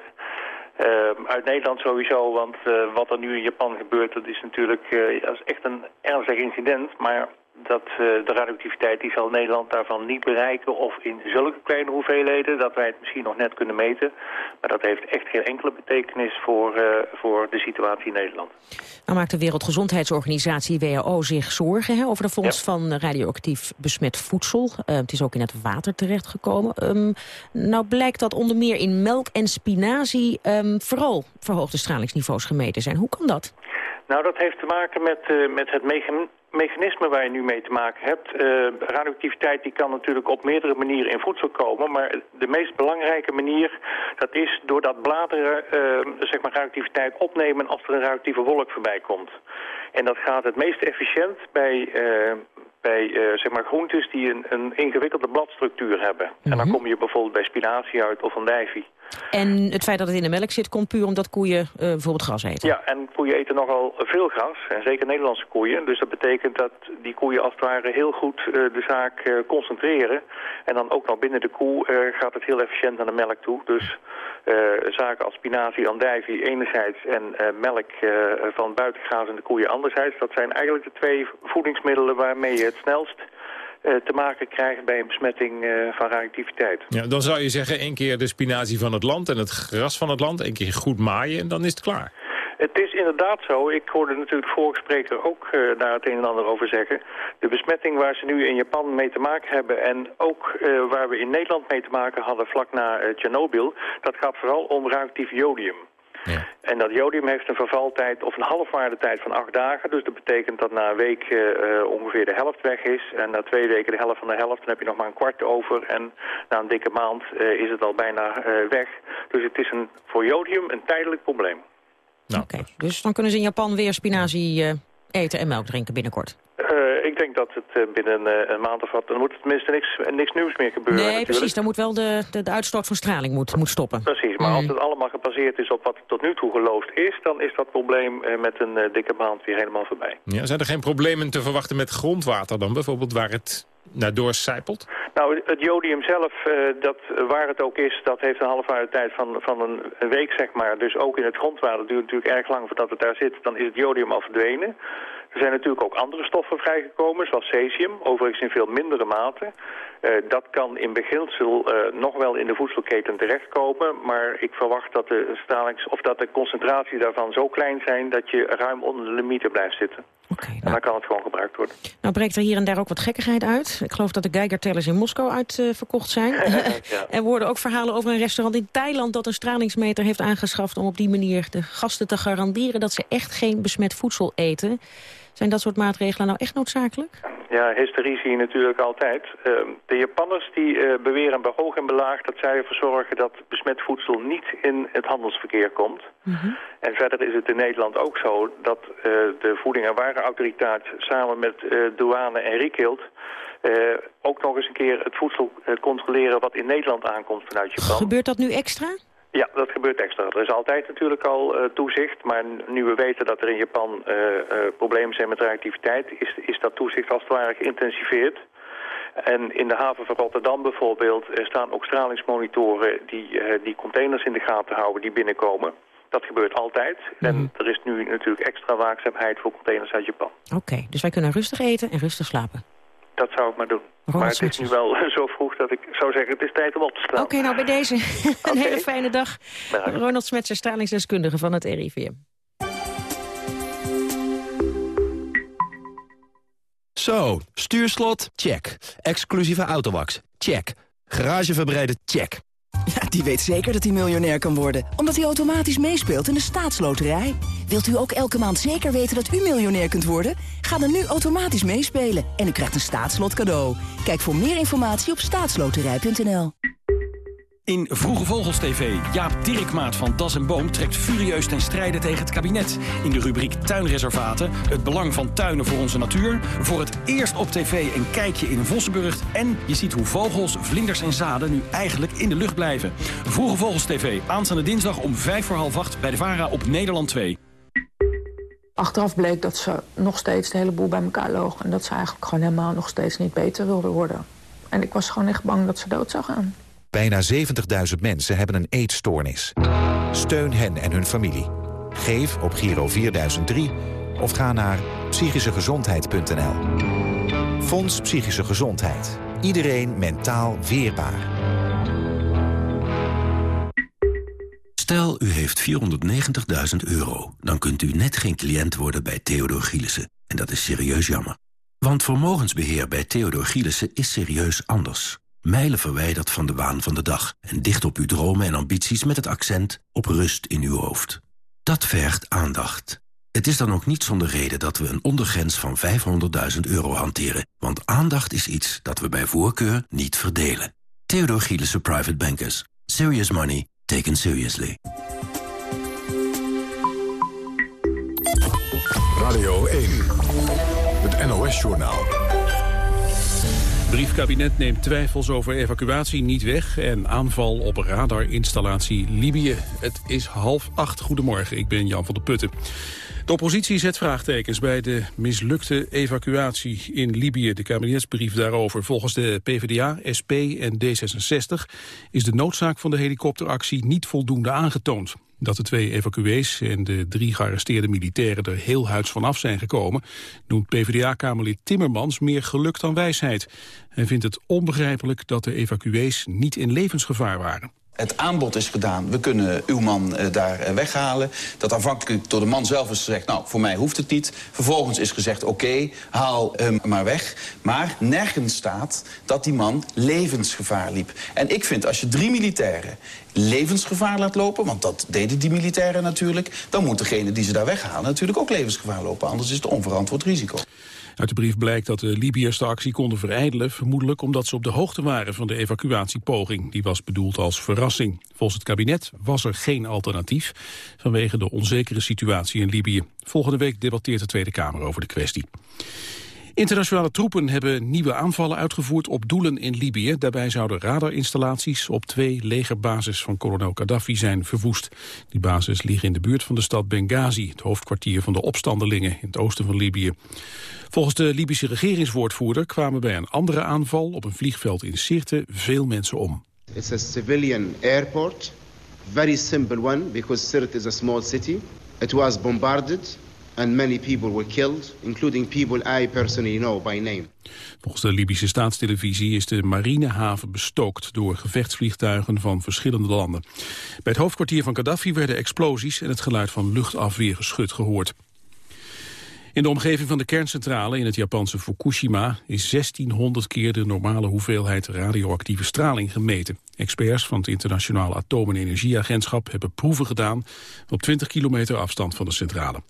Uh, uit Nederland sowieso, want uh, wat er nu in Japan gebeurt, dat is natuurlijk uh, dat echt een ernstig incident. Maar dat, de radioactiviteit die zal Nederland daarvan niet bereiken of in zulke kleine hoeveelheden dat wij het misschien nog net kunnen meten. Maar dat heeft echt geen enkele betekenis voor, voor de situatie in Nederland. Nou maakt de Wereldgezondheidsorganisatie WHO zich zorgen hè, over de fonds ja. van radioactief besmet voedsel. het is ook in het water terechtgekomen. Um, nou blijkt dat onder meer in melk en spinazie um, vooral verhoogde stralingsniveaus gemeten zijn. Hoe kan dat? Nou, dat heeft te maken met, uh, met het mechanisme waar je nu mee te maken hebt. Uh, radioactiviteit die kan natuurlijk op meerdere manieren in voedsel komen. Maar de meest belangrijke manier, dat is doordat bladeren uh, zeg maar radioactiviteit opnemen als er een radioactieve wolk voorbij komt. En dat gaat het meest efficiënt bij, uh, bij zeg maar groentes die een, een ingewikkelde bladstructuur hebben. Mm -hmm. En dan kom je bijvoorbeeld bij spinazie uit of andijvie. En het feit dat het in de melk zit komt puur omdat koeien uh, bijvoorbeeld gras eten? Ja, en koeien eten nogal veel gras, en zeker Nederlandse koeien. Dus dat betekent dat die koeien als het ware heel goed uh, de zaak uh, concentreren. En dan ook nog binnen de koe gaat het heel efficiënt naar de melk toe. Dus zaken als spinazie, andijvie enerzijds en melk van buitengrazende koeien anderzijds. Dat zijn eigenlijk de twee voedingsmiddelen waarmee je het snelst te maken krijgt bij een besmetting uh, van radioactiviteit. Ja, dan zou je zeggen één keer de spinazie van het land en het gras van het land, één keer goed maaien en dan is het klaar. Het is inderdaad zo. Ik hoorde natuurlijk vorige spreker ook uh, daar het een en ander over zeggen. De besmetting waar ze nu in Japan mee te maken hebben... en ook uh, waar we in Nederland mee te maken hadden vlak na uh, Tsjernobyl... dat gaat vooral om radioactief jodium. Ja. En dat jodium heeft een vervaltijd of een halfwaardetijd van acht dagen. Dus dat betekent dat na een week uh, ongeveer de helft weg is. En na twee weken de helft van de helft. Dan heb je nog maar een kwart over. En na een dikke maand uh, is het al bijna weg. Dus het is een, voor jodium een tijdelijk probleem. Nou. Oké, okay. dus dan kunnen ze in Japan weer spinazie eten en melk drinken binnenkort. Uh, ik denk dat het binnen uh, een maand of wat... dan moet er tenminste niks, niks nieuws meer gebeuren. Nee, natuurlijk. precies. Dan moet wel de, de, de, uitstoot van straling moet, moet stoppen. Precies, maar mm. als het allemaal gebaseerd is op wat tot nu toe geloofd is... dan is dat probleem uh, met een dikke maand weer helemaal voorbij. Ja, zijn er geen problemen te verwachten met grondwater dan bijvoorbeeld... waar het naar doorcijpelt? Nou, het jodium zelf, dat, waar het ook is, dat heeft een halve tijd van, van een week, zeg maar. Dus ook in het grondwater duurt natuurlijk erg lang voordat het daar zit. Dan is het jodium al verdwenen. Er zijn natuurlijk ook andere stoffen vrijgekomen, zoals cesium, overigens in veel mindere mate. Uh, dat kan in beginsel uh, nog wel in de voedselketen terechtkomen, maar ik verwacht dat de, stralings, of dat de concentratie daarvan zo klein zijn dat je ruim onder de limieten blijft zitten. Okay, nou. En dan kan het gewoon gebruikt worden. Nou breekt er hier en daar ook wat gekkigheid uit. Ik geloof dat de Geiger-tellers in Moskou uitverkocht uh, zijn. [laughs] [laughs] ja. er worden ook verhalen over een restaurant in Thailand... dat een stralingsmeter heeft aangeschaft om op die manier de gasten te garanderen... dat ze echt geen besmet voedsel eten. Zijn dat soort maatregelen nou echt noodzakelijk? Ja, hysterie zie je natuurlijk altijd. Uh, de Japanners die uh, beweren bij hoog en belaag dat zij ervoor zorgen dat besmet voedsel niet in het handelsverkeer komt. Mm -hmm. En verder is het in Nederland ook zo dat uh, de Voeding- en Warenautoriteit samen met douane en Riekild ook nog eens een keer het voedsel controleren wat in Nederland aankomt vanuit Japan. Gebeurt dat nu extra? Ja, dat gebeurt extra. Er is altijd natuurlijk al uh, toezicht, maar nu we weten dat er in Japan uh, uh, problemen zijn met reactiviteit, is, is dat toezicht als het ware geïntensiveerd. En in de haven van Rotterdam bijvoorbeeld staan ook stralingsmonitoren die, die containers in de gaten houden die binnenkomen. Dat gebeurt altijd. Mm. En er is nu natuurlijk extra waakzaamheid voor containers uit Japan. Oké, okay, dus wij kunnen rustig eten en rustig slapen. Dat zou ik maar doen. Ronald maar het is nu wel [laughs] zo vroeg dat ik zou zeggen, het is tijd om op te staan. Oké, okay, nou bij deze [laughs] een okay. hele fijne dag. Bedankt. Ronald Smetser, stralingsdeskundige van het RIVM. Zo, stuurslot, check. Exclusieve autowax, check. Garageverbreiden, check. Ja, die weet zeker dat hij miljonair kan worden. Omdat hij automatisch meespeelt in de staatsloterij. Wilt u ook elke maand zeker weten dat u miljonair kunt worden? Ga dan nu automatisch meespelen en u krijgt een staatslot cadeau. Kijk voor meer informatie op staatsloterij.nl. In Vroege Vogels TV, Jaap Dirkmaat van Das en Boom... trekt furieus ten strijde tegen het kabinet. In de rubriek Tuinreservaten, het belang van tuinen voor onze natuur... voor het eerst op tv een kijkje in Vossenburg... en je ziet hoe vogels, vlinders en zaden nu eigenlijk in de lucht blijven. Vroege Vogels TV, aanstaande dinsdag om vijf voor half acht... bij de VARA op Nederland 2. Achteraf bleek dat ze nog steeds de hele boel bij elkaar loog... en dat ze eigenlijk gewoon helemaal nog steeds niet beter wilde worden. En ik was gewoon echt bang dat ze dood zou gaan. Bijna 70.000 mensen hebben een eetstoornis. Steun hen en hun familie. Geef op Giro 4003 of ga naar psychischegezondheid.nl. Fonds Psychische Gezondheid. Iedereen mentaal weerbaar. Stel, u heeft 490.000 euro. Dan kunt u net geen cliënt worden bij Theodor Gielissen. En dat is serieus jammer. Want vermogensbeheer bij Theodor Gielissen is serieus anders. Mijlen verwijderd van de waan van de dag. En dicht op uw dromen en ambities met het accent op rust in uw hoofd. Dat vergt aandacht. Het is dan ook niet zonder reden dat we een ondergrens van 500.000 euro hanteren. Want aandacht is iets dat we bij voorkeur niet verdelen. Theodor Gielissen Private Bankers. Serious money taken seriously. Radio 1. Het NOS-journaal. Briefkabinet neemt twijfels over evacuatie niet weg... en aanval op radarinstallatie Libië. Het is half acht. Goedemorgen, ik ben Jan van der Putten. De oppositie zet vraagtekens bij de mislukte evacuatie in Libië. De kabinetsbrief daarover. Volgens de PvdA, SP en D66 is de noodzaak van de helikopteractie niet voldoende aangetoond. Dat de twee evacuees en de drie gearresteerde militairen er heel huids van af zijn gekomen, noemt PvdA-kamerlid Timmermans meer geluk dan wijsheid. Hij vindt het onbegrijpelijk dat de evacuees niet in levensgevaar waren. Het aanbod is gedaan, we kunnen uw man uh, daar uh, weghalen. Dat aanvankelijk door de man zelf is gezegd, nou, voor mij hoeft het niet. Vervolgens is gezegd, oké, haal hem maar weg. Maar nergens staat dat die man levensgevaar liep. En ik vind, als je drie militairen levensgevaar laat lopen... want dat deden die militairen natuurlijk... dan moet degene die ze daar weghalen natuurlijk ook levensgevaar lopen. Anders is het onverantwoord risico. Uit de brief blijkt dat de Libiërs de actie konden verijdelen... vermoedelijk omdat ze op de hoogte waren van de evacuatiepoging. Die was bedoeld als verrassing. Volgens het kabinet was er geen alternatief... vanwege de onzekere situatie in Libië. Volgende week debatteert de Tweede Kamer over de kwestie. Internationale troepen hebben nieuwe aanvallen uitgevoerd op doelen in Libië. Daarbij zouden radarinstallaties op twee legerbases van kolonel Gaddafi zijn verwoest. Die bases liggen in de buurt van de stad Benghazi, het hoofdkwartier van de opstandelingen in het oosten van Libië. Volgens de Libische regeringswoordvoerder kwamen bij een andere aanval op een vliegveld in Sirte veel mensen om. It's a civilian airport, very simple one because Sirte is a small city. It was bombarded and many people were killed, including people I personally know by name. Volgens de Libische staatstelevisie is de marinehaven bestookt door gevechtsvliegtuigen van verschillende landen. Bij het hoofdkwartier van Gaddafi werden explosies en het geluid van luchtafweergeschut gehoord. In de omgeving van de kerncentrale in het Japanse Fukushima is 1600 keer de normale hoeveelheid radioactieve straling gemeten. Experts van het Internationale Atoom- en Energieagentschap hebben proeven gedaan op 20 kilometer afstand van de centrale.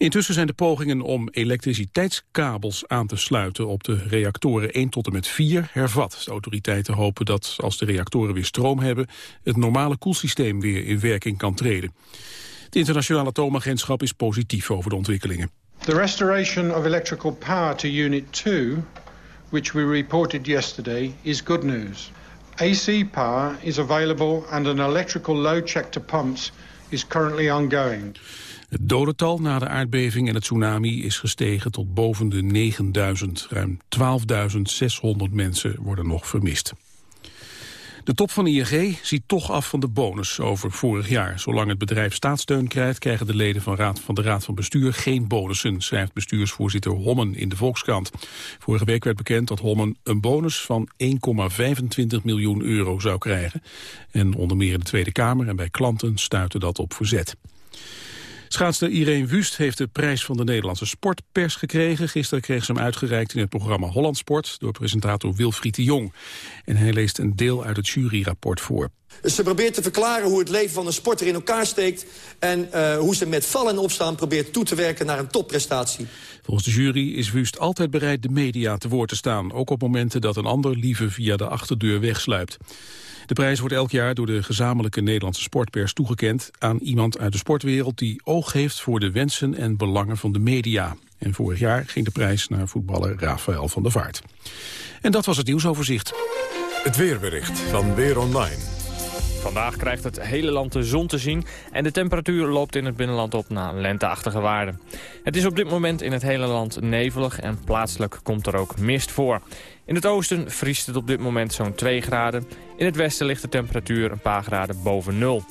Intussen zijn de pogingen om elektriciteitskabels aan te sluiten op de reactoren 1 tot en met 4 hervat. De autoriteiten hopen dat als de reactoren weer stroom hebben, het normale koelsysteem weer in werking kan treden. Het internationale atoomagentschap is positief over de ontwikkelingen. The restoration of electrical power to Unit 2, which we reported yesterday, is good news. AC power is available and an electrical load check to pumps is currently ongoing. Het dodental na de aardbeving en het tsunami is gestegen tot boven de 9000. Ruim 12.600 mensen worden nog vermist. De top van ING ziet toch af van de bonus over vorig jaar. Zolang het bedrijf staatssteun krijgt, krijgen de leden van, raad, van de Raad van Bestuur geen bonussen, schrijft bestuursvoorzitter Hommen in de Volkskrant. Vorige week werd bekend dat Hommen een bonus van 1,25 miljoen euro zou krijgen. En onder meer in de Tweede Kamer en bij klanten stuitte dat op verzet. Schaatster Irene Wust heeft de prijs van de Nederlandse sportpers gekregen. Gisteren kreeg ze hem uitgereikt in het programma Holland Sport... door presentator Wilfried de Jong. En hij leest een deel uit het juryrapport voor. Ze probeert te verklaren hoe het leven van een sporter in elkaar steekt... en uh, hoe ze met vallen en opstaan probeert toe te werken naar een topprestatie. Volgens de jury is Wust altijd bereid de media te woord te staan. Ook op momenten dat een ander liever via de achterdeur wegsluipt. De prijs wordt elk jaar door de gezamenlijke Nederlandse sportpers toegekend aan iemand uit de sportwereld die oog heeft voor de wensen en belangen van de media. En vorig jaar ging de prijs naar voetballer Rafael van der Vaart. En dat was het nieuwsoverzicht. Het weerbericht van Weer Online. Vandaag krijgt het hele land de zon te zien en de temperatuur loopt in het binnenland op naar lenteachtige waarden. Het is op dit moment in het hele land nevelig en plaatselijk komt er ook mist voor. In het oosten vriest het op dit moment zo'n 2 graden. In het westen ligt de temperatuur een paar graden boven nul.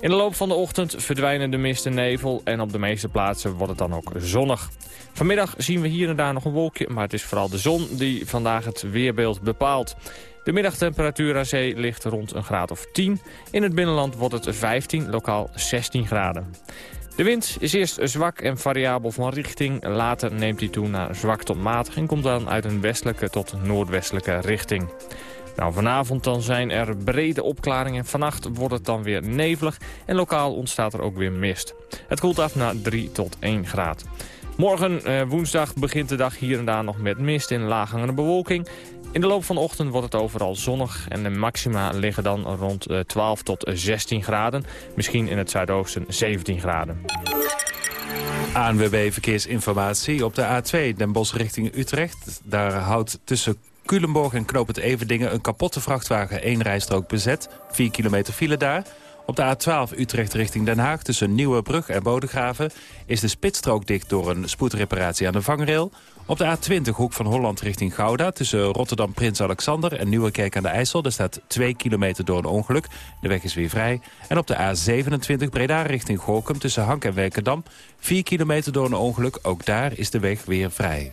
In de loop van de ochtend verdwijnen de mist en nevel en op de meeste plaatsen wordt het dan ook zonnig. Vanmiddag zien we hier en daar nog een wolkje, maar het is vooral de zon die vandaag het weerbeeld bepaalt. De middagtemperatuur aan zee ligt rond een graad of 10. In het binnenland wordt het 15, lokaal 16 graden. De wind is eerst zwak en variabel van richting. Later neemt hij toe naar zwak tot matig en komt dan uit een westelijke tot noordwestelijke richting. Nou, vanavond dan zijn er brede opklaringen. Vannacht wordt het dan weer nevelig en lokaal ontstaat er ook weer mist. Het koelt af naar 3 tot 1 graad. Morgen, eh, woensdag, begint de dag hier en daar nog met mist in laaghangende bewolking. In de loop van de ochtend wordt het overal zonnig en de maxima liggen dan rond 12 eh, tot 16 graden. Misschien in het zuidoosten 17 graden. ANWB Verkeersinformatie op de A2 Den Bosch richting Utrecht. Daar houdt tussen Culemborg en Knoop het Everdingen een kapotte vrachtwagen één rijstrook bezet. 4 kilometer file daar. Op de A12 Utrecht richting Den Haag tussen Nieuwebrug en Bodegraven... is de spitsstrook dicht door een spoedreparatie aan de vangrail. Op de A20 Hoek van Holland richting Gouda... tussen Rotterdam Prins Alexander en Nieuwekerk aan de IJssel... daar staat 2 kilometer door een ongeluk. De weg is weer vrij. En op de A27 Breda richting Gorkum tussen Hank en Werkendam... 4 kilometer door een ongeluk. Ook daar is de weg weer vrij.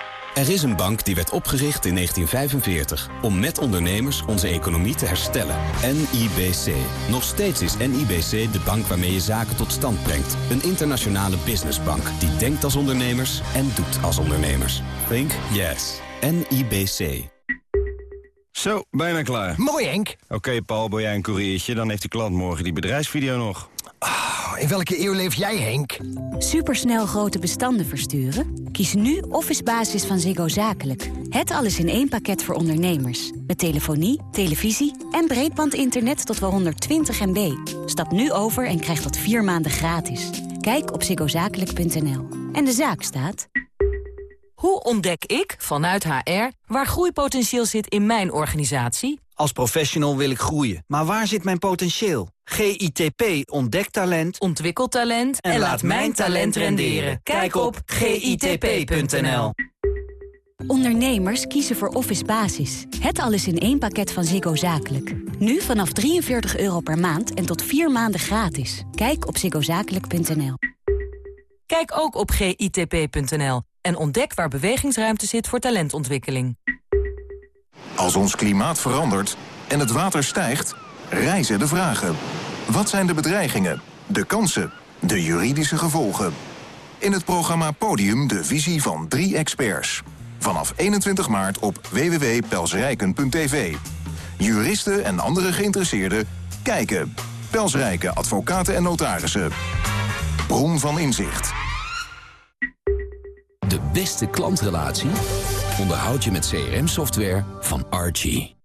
Er is een bank die werd opgericht in 1945 om met ondernemers onze economie te herstellen. NIBC. Nog steeds is NIBC de bank waarmee je zaken tot stand brengt. Een internationale businessbank die denkt als ondernemers en doet als ondernemers. Think yes. NIBC. Zo, bijna klaar. Mooi, Henk. Oké, Paul, ben jij een koeriertje? Dan heeft de klant morgen die bedrijfsvideo nog. Oh, in welke eeuw leef jij, Henk? Supersnel grote bestanden versturen? Kies nu Office Basis van Ziggo Zakelijk. Het alles in één pakket voor ondernemers. Met telefonie, televisie en breedbandinternet tot wel 120 MB. Stap nu over en krijg dat vier maanden gratis. Kijk op ziggozakelijk.nl. En de zaak staat... Hoe ontdek ik, vanuit HR, waar groeipotentieel zit in mijn organisatie? Als professional wil ik groeien, maar waar zit mijn potentieel? GITP ontdekt talent, ontwikkelt talent en, laat mijn talent renderen. Kijk op gitp.nl. Ondernemers kiezen voor Office Basis. Het alles in één pakket van Ziggo Zakelijk. Nu vanaf 43 euro per maand en tot vier maanden gratis. Kijk op ziggozakelijk.nl. Kijk ook op gitp.nl en ontdek waar bewegingsruimte zit voor talentontwikkeling. Als ons klimaat verandert en het water stijgt, rijzen de vragen. Wat zijn de bedreigingen, de kansen, de juridische gevolgen? In het programma Podium de visie van drie experts. Vanaf 21 maart op www.pelsrijken.tv. Juristen en andere geïnteresseerden kijken. Pelsrijken, advocaten en notarissen. Bron van inzicht. De beste klantrelatie onderhoud je met CRM-software van Archie.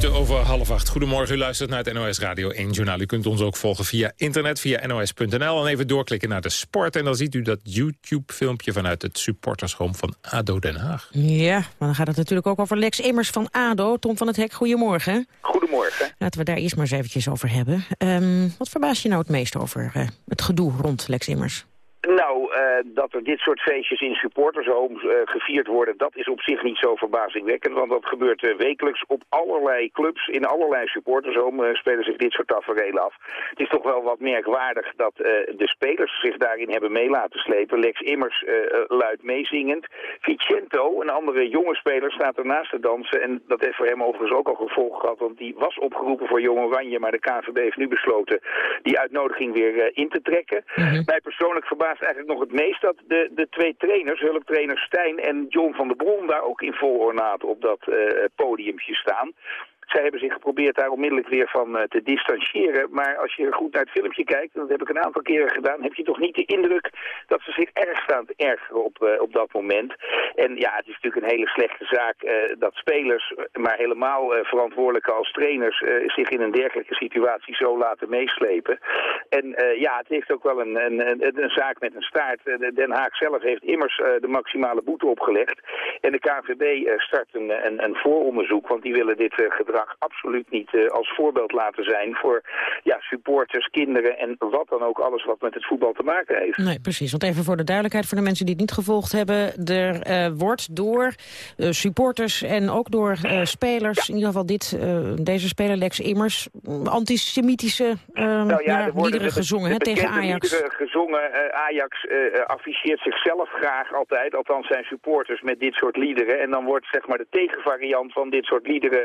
Minuten over half acht. Goedemorgen, u luistert naar het NOS Radio 1 Journaal. U kunt ons ook volgen via internet, via nos.nl. En even doorklikken naar de sport. En dan ziet u dat YouTube-filmpje vanuit het supportershome van ADO Den Haag. Ja, maar dan gaat het natuurlijk ook over Lex Immers van ADO. Tom van het Hek, goedemorgen. Goedemorgen. Laten we daar eerst maar eens eventjes over hebben. Um, wat verbaast je nou het meest over uh, het gedoe rond Lex Immers? Nou, uh, dat er dit soort feestjes in supportershomes uh, gevierd worden, dat is op zich niet zo verbazingwekkend. Want dat gebeurt uh, wekelijks op allerlei clubs, in allerlei supportershomes spelen zich dit soort tafereelen af. Het is toch wel wat merkwaardig dat de spelers zich daarin hebben mee laten slepen. Lex Immers luid meezingend. Vicento, een andere jonge speler, staat ernaast te dansen. En dat heeft voor hem overigens ook al gevolg gehad, want die was opgeroepen voor Jong Oranje. Maar de KVB heeft nu besloten die uitnodiging weer in te trekken. Mij persoonlijk verbaast eigenlijk nog het meest dat de, de twee trainers, hulptrainer Stijn en John van der Bron, daar ook in vol ornaat op dat uh, podiumpje staan. Zij hebben zich geprobeerd daar onmiddellijk weer van uh, te distancieren. Maar als je goed naar het filmpje kijkt, en dat heb ik een aantal keren gedaan... heb je toch niet de indruk dat ze zich erg staan te ergeren op, uh, op dat moment. En ja, het is natuurlijk een hele slechte zaak uh, dat spelers, maar helemaal verantwoordelijke als trainers... zich in een dergelijke situatie zo laten meeslepen. En ja, het heeft ook wel een, een, een, zaak met een staart. Den Haag zelf heeft immers de maximale boete opgelegd. En de KNVB start een, een, een vooronderzoek, want die willen dit gedrag gedrag absoluut niet als voorbeeld laten zijn voor ja, supporters, kinderen en wat dan ook, alles wat met het voetbal te maken heeft. Nee, precies. Want even voor de duidelijkheid voor de mensen die het niet gevolgd hebben. Er wordt door supporters en ook door spelers, in ieder geval dit, deze speler Lex Immers, antisemitische nou ja, ja, liederen gezongen tegen Ajax. gezongen. Ajax afficheert zichzelf graag altijd, althans zijn supporters met dit soort liederen. En dan wordt zeg maar de tegenvariant van dit soort liederen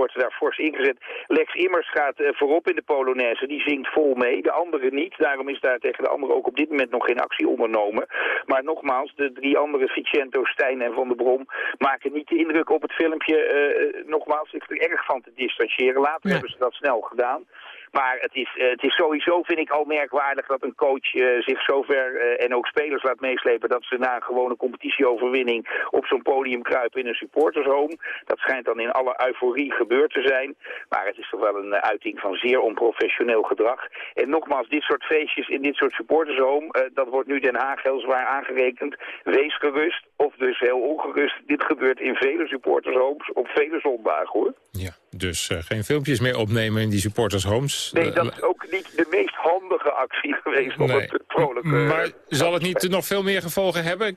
wordt daar fors ingezet. Lex Immers gaat uh, voorop in de Polonaise, die zingt vol mee, de anderen niet. Daarom is daar tegen de anderen ook op dit moment nog geen actie ondernomen. Maar nogmaals, de drie andere, Vicento, Stijn en Van der Brom, maken niet de indruk op het filmpje, uh, nogmaals, zich er erg van te distancieren. Later hebben ze dat snel gedaan. Maar het is, uh, het is sowieso, vind ik, al merkwaardig dat een coach uh, zich zover uh, en ook spelers laat meeslepen dat ze na een gewone competitieoverwinning op zo'n podium kruipen in een supportershome. Dat schijnt dan in alle euforie gebeurd te zijn. Maar het is toch wel een uiting van zeer onprofessioneel gedrag. En nogmaals, dit soort feestjes in dit soort supportershome, dat wordt nu Den Haag heel zwaar aangerekend. Wees gerust, of dus heel ongerust. Dit gebeurt in vele supportershomes op vele zondagen, hoor. Ja, dus geen filmpjes meer opnemen in die supportershomes. Nee, dat is ook niet de meest handige actie [laughs] geweest om het vrolijke... Maar zal het niet nog veel meer gevolgen hebben,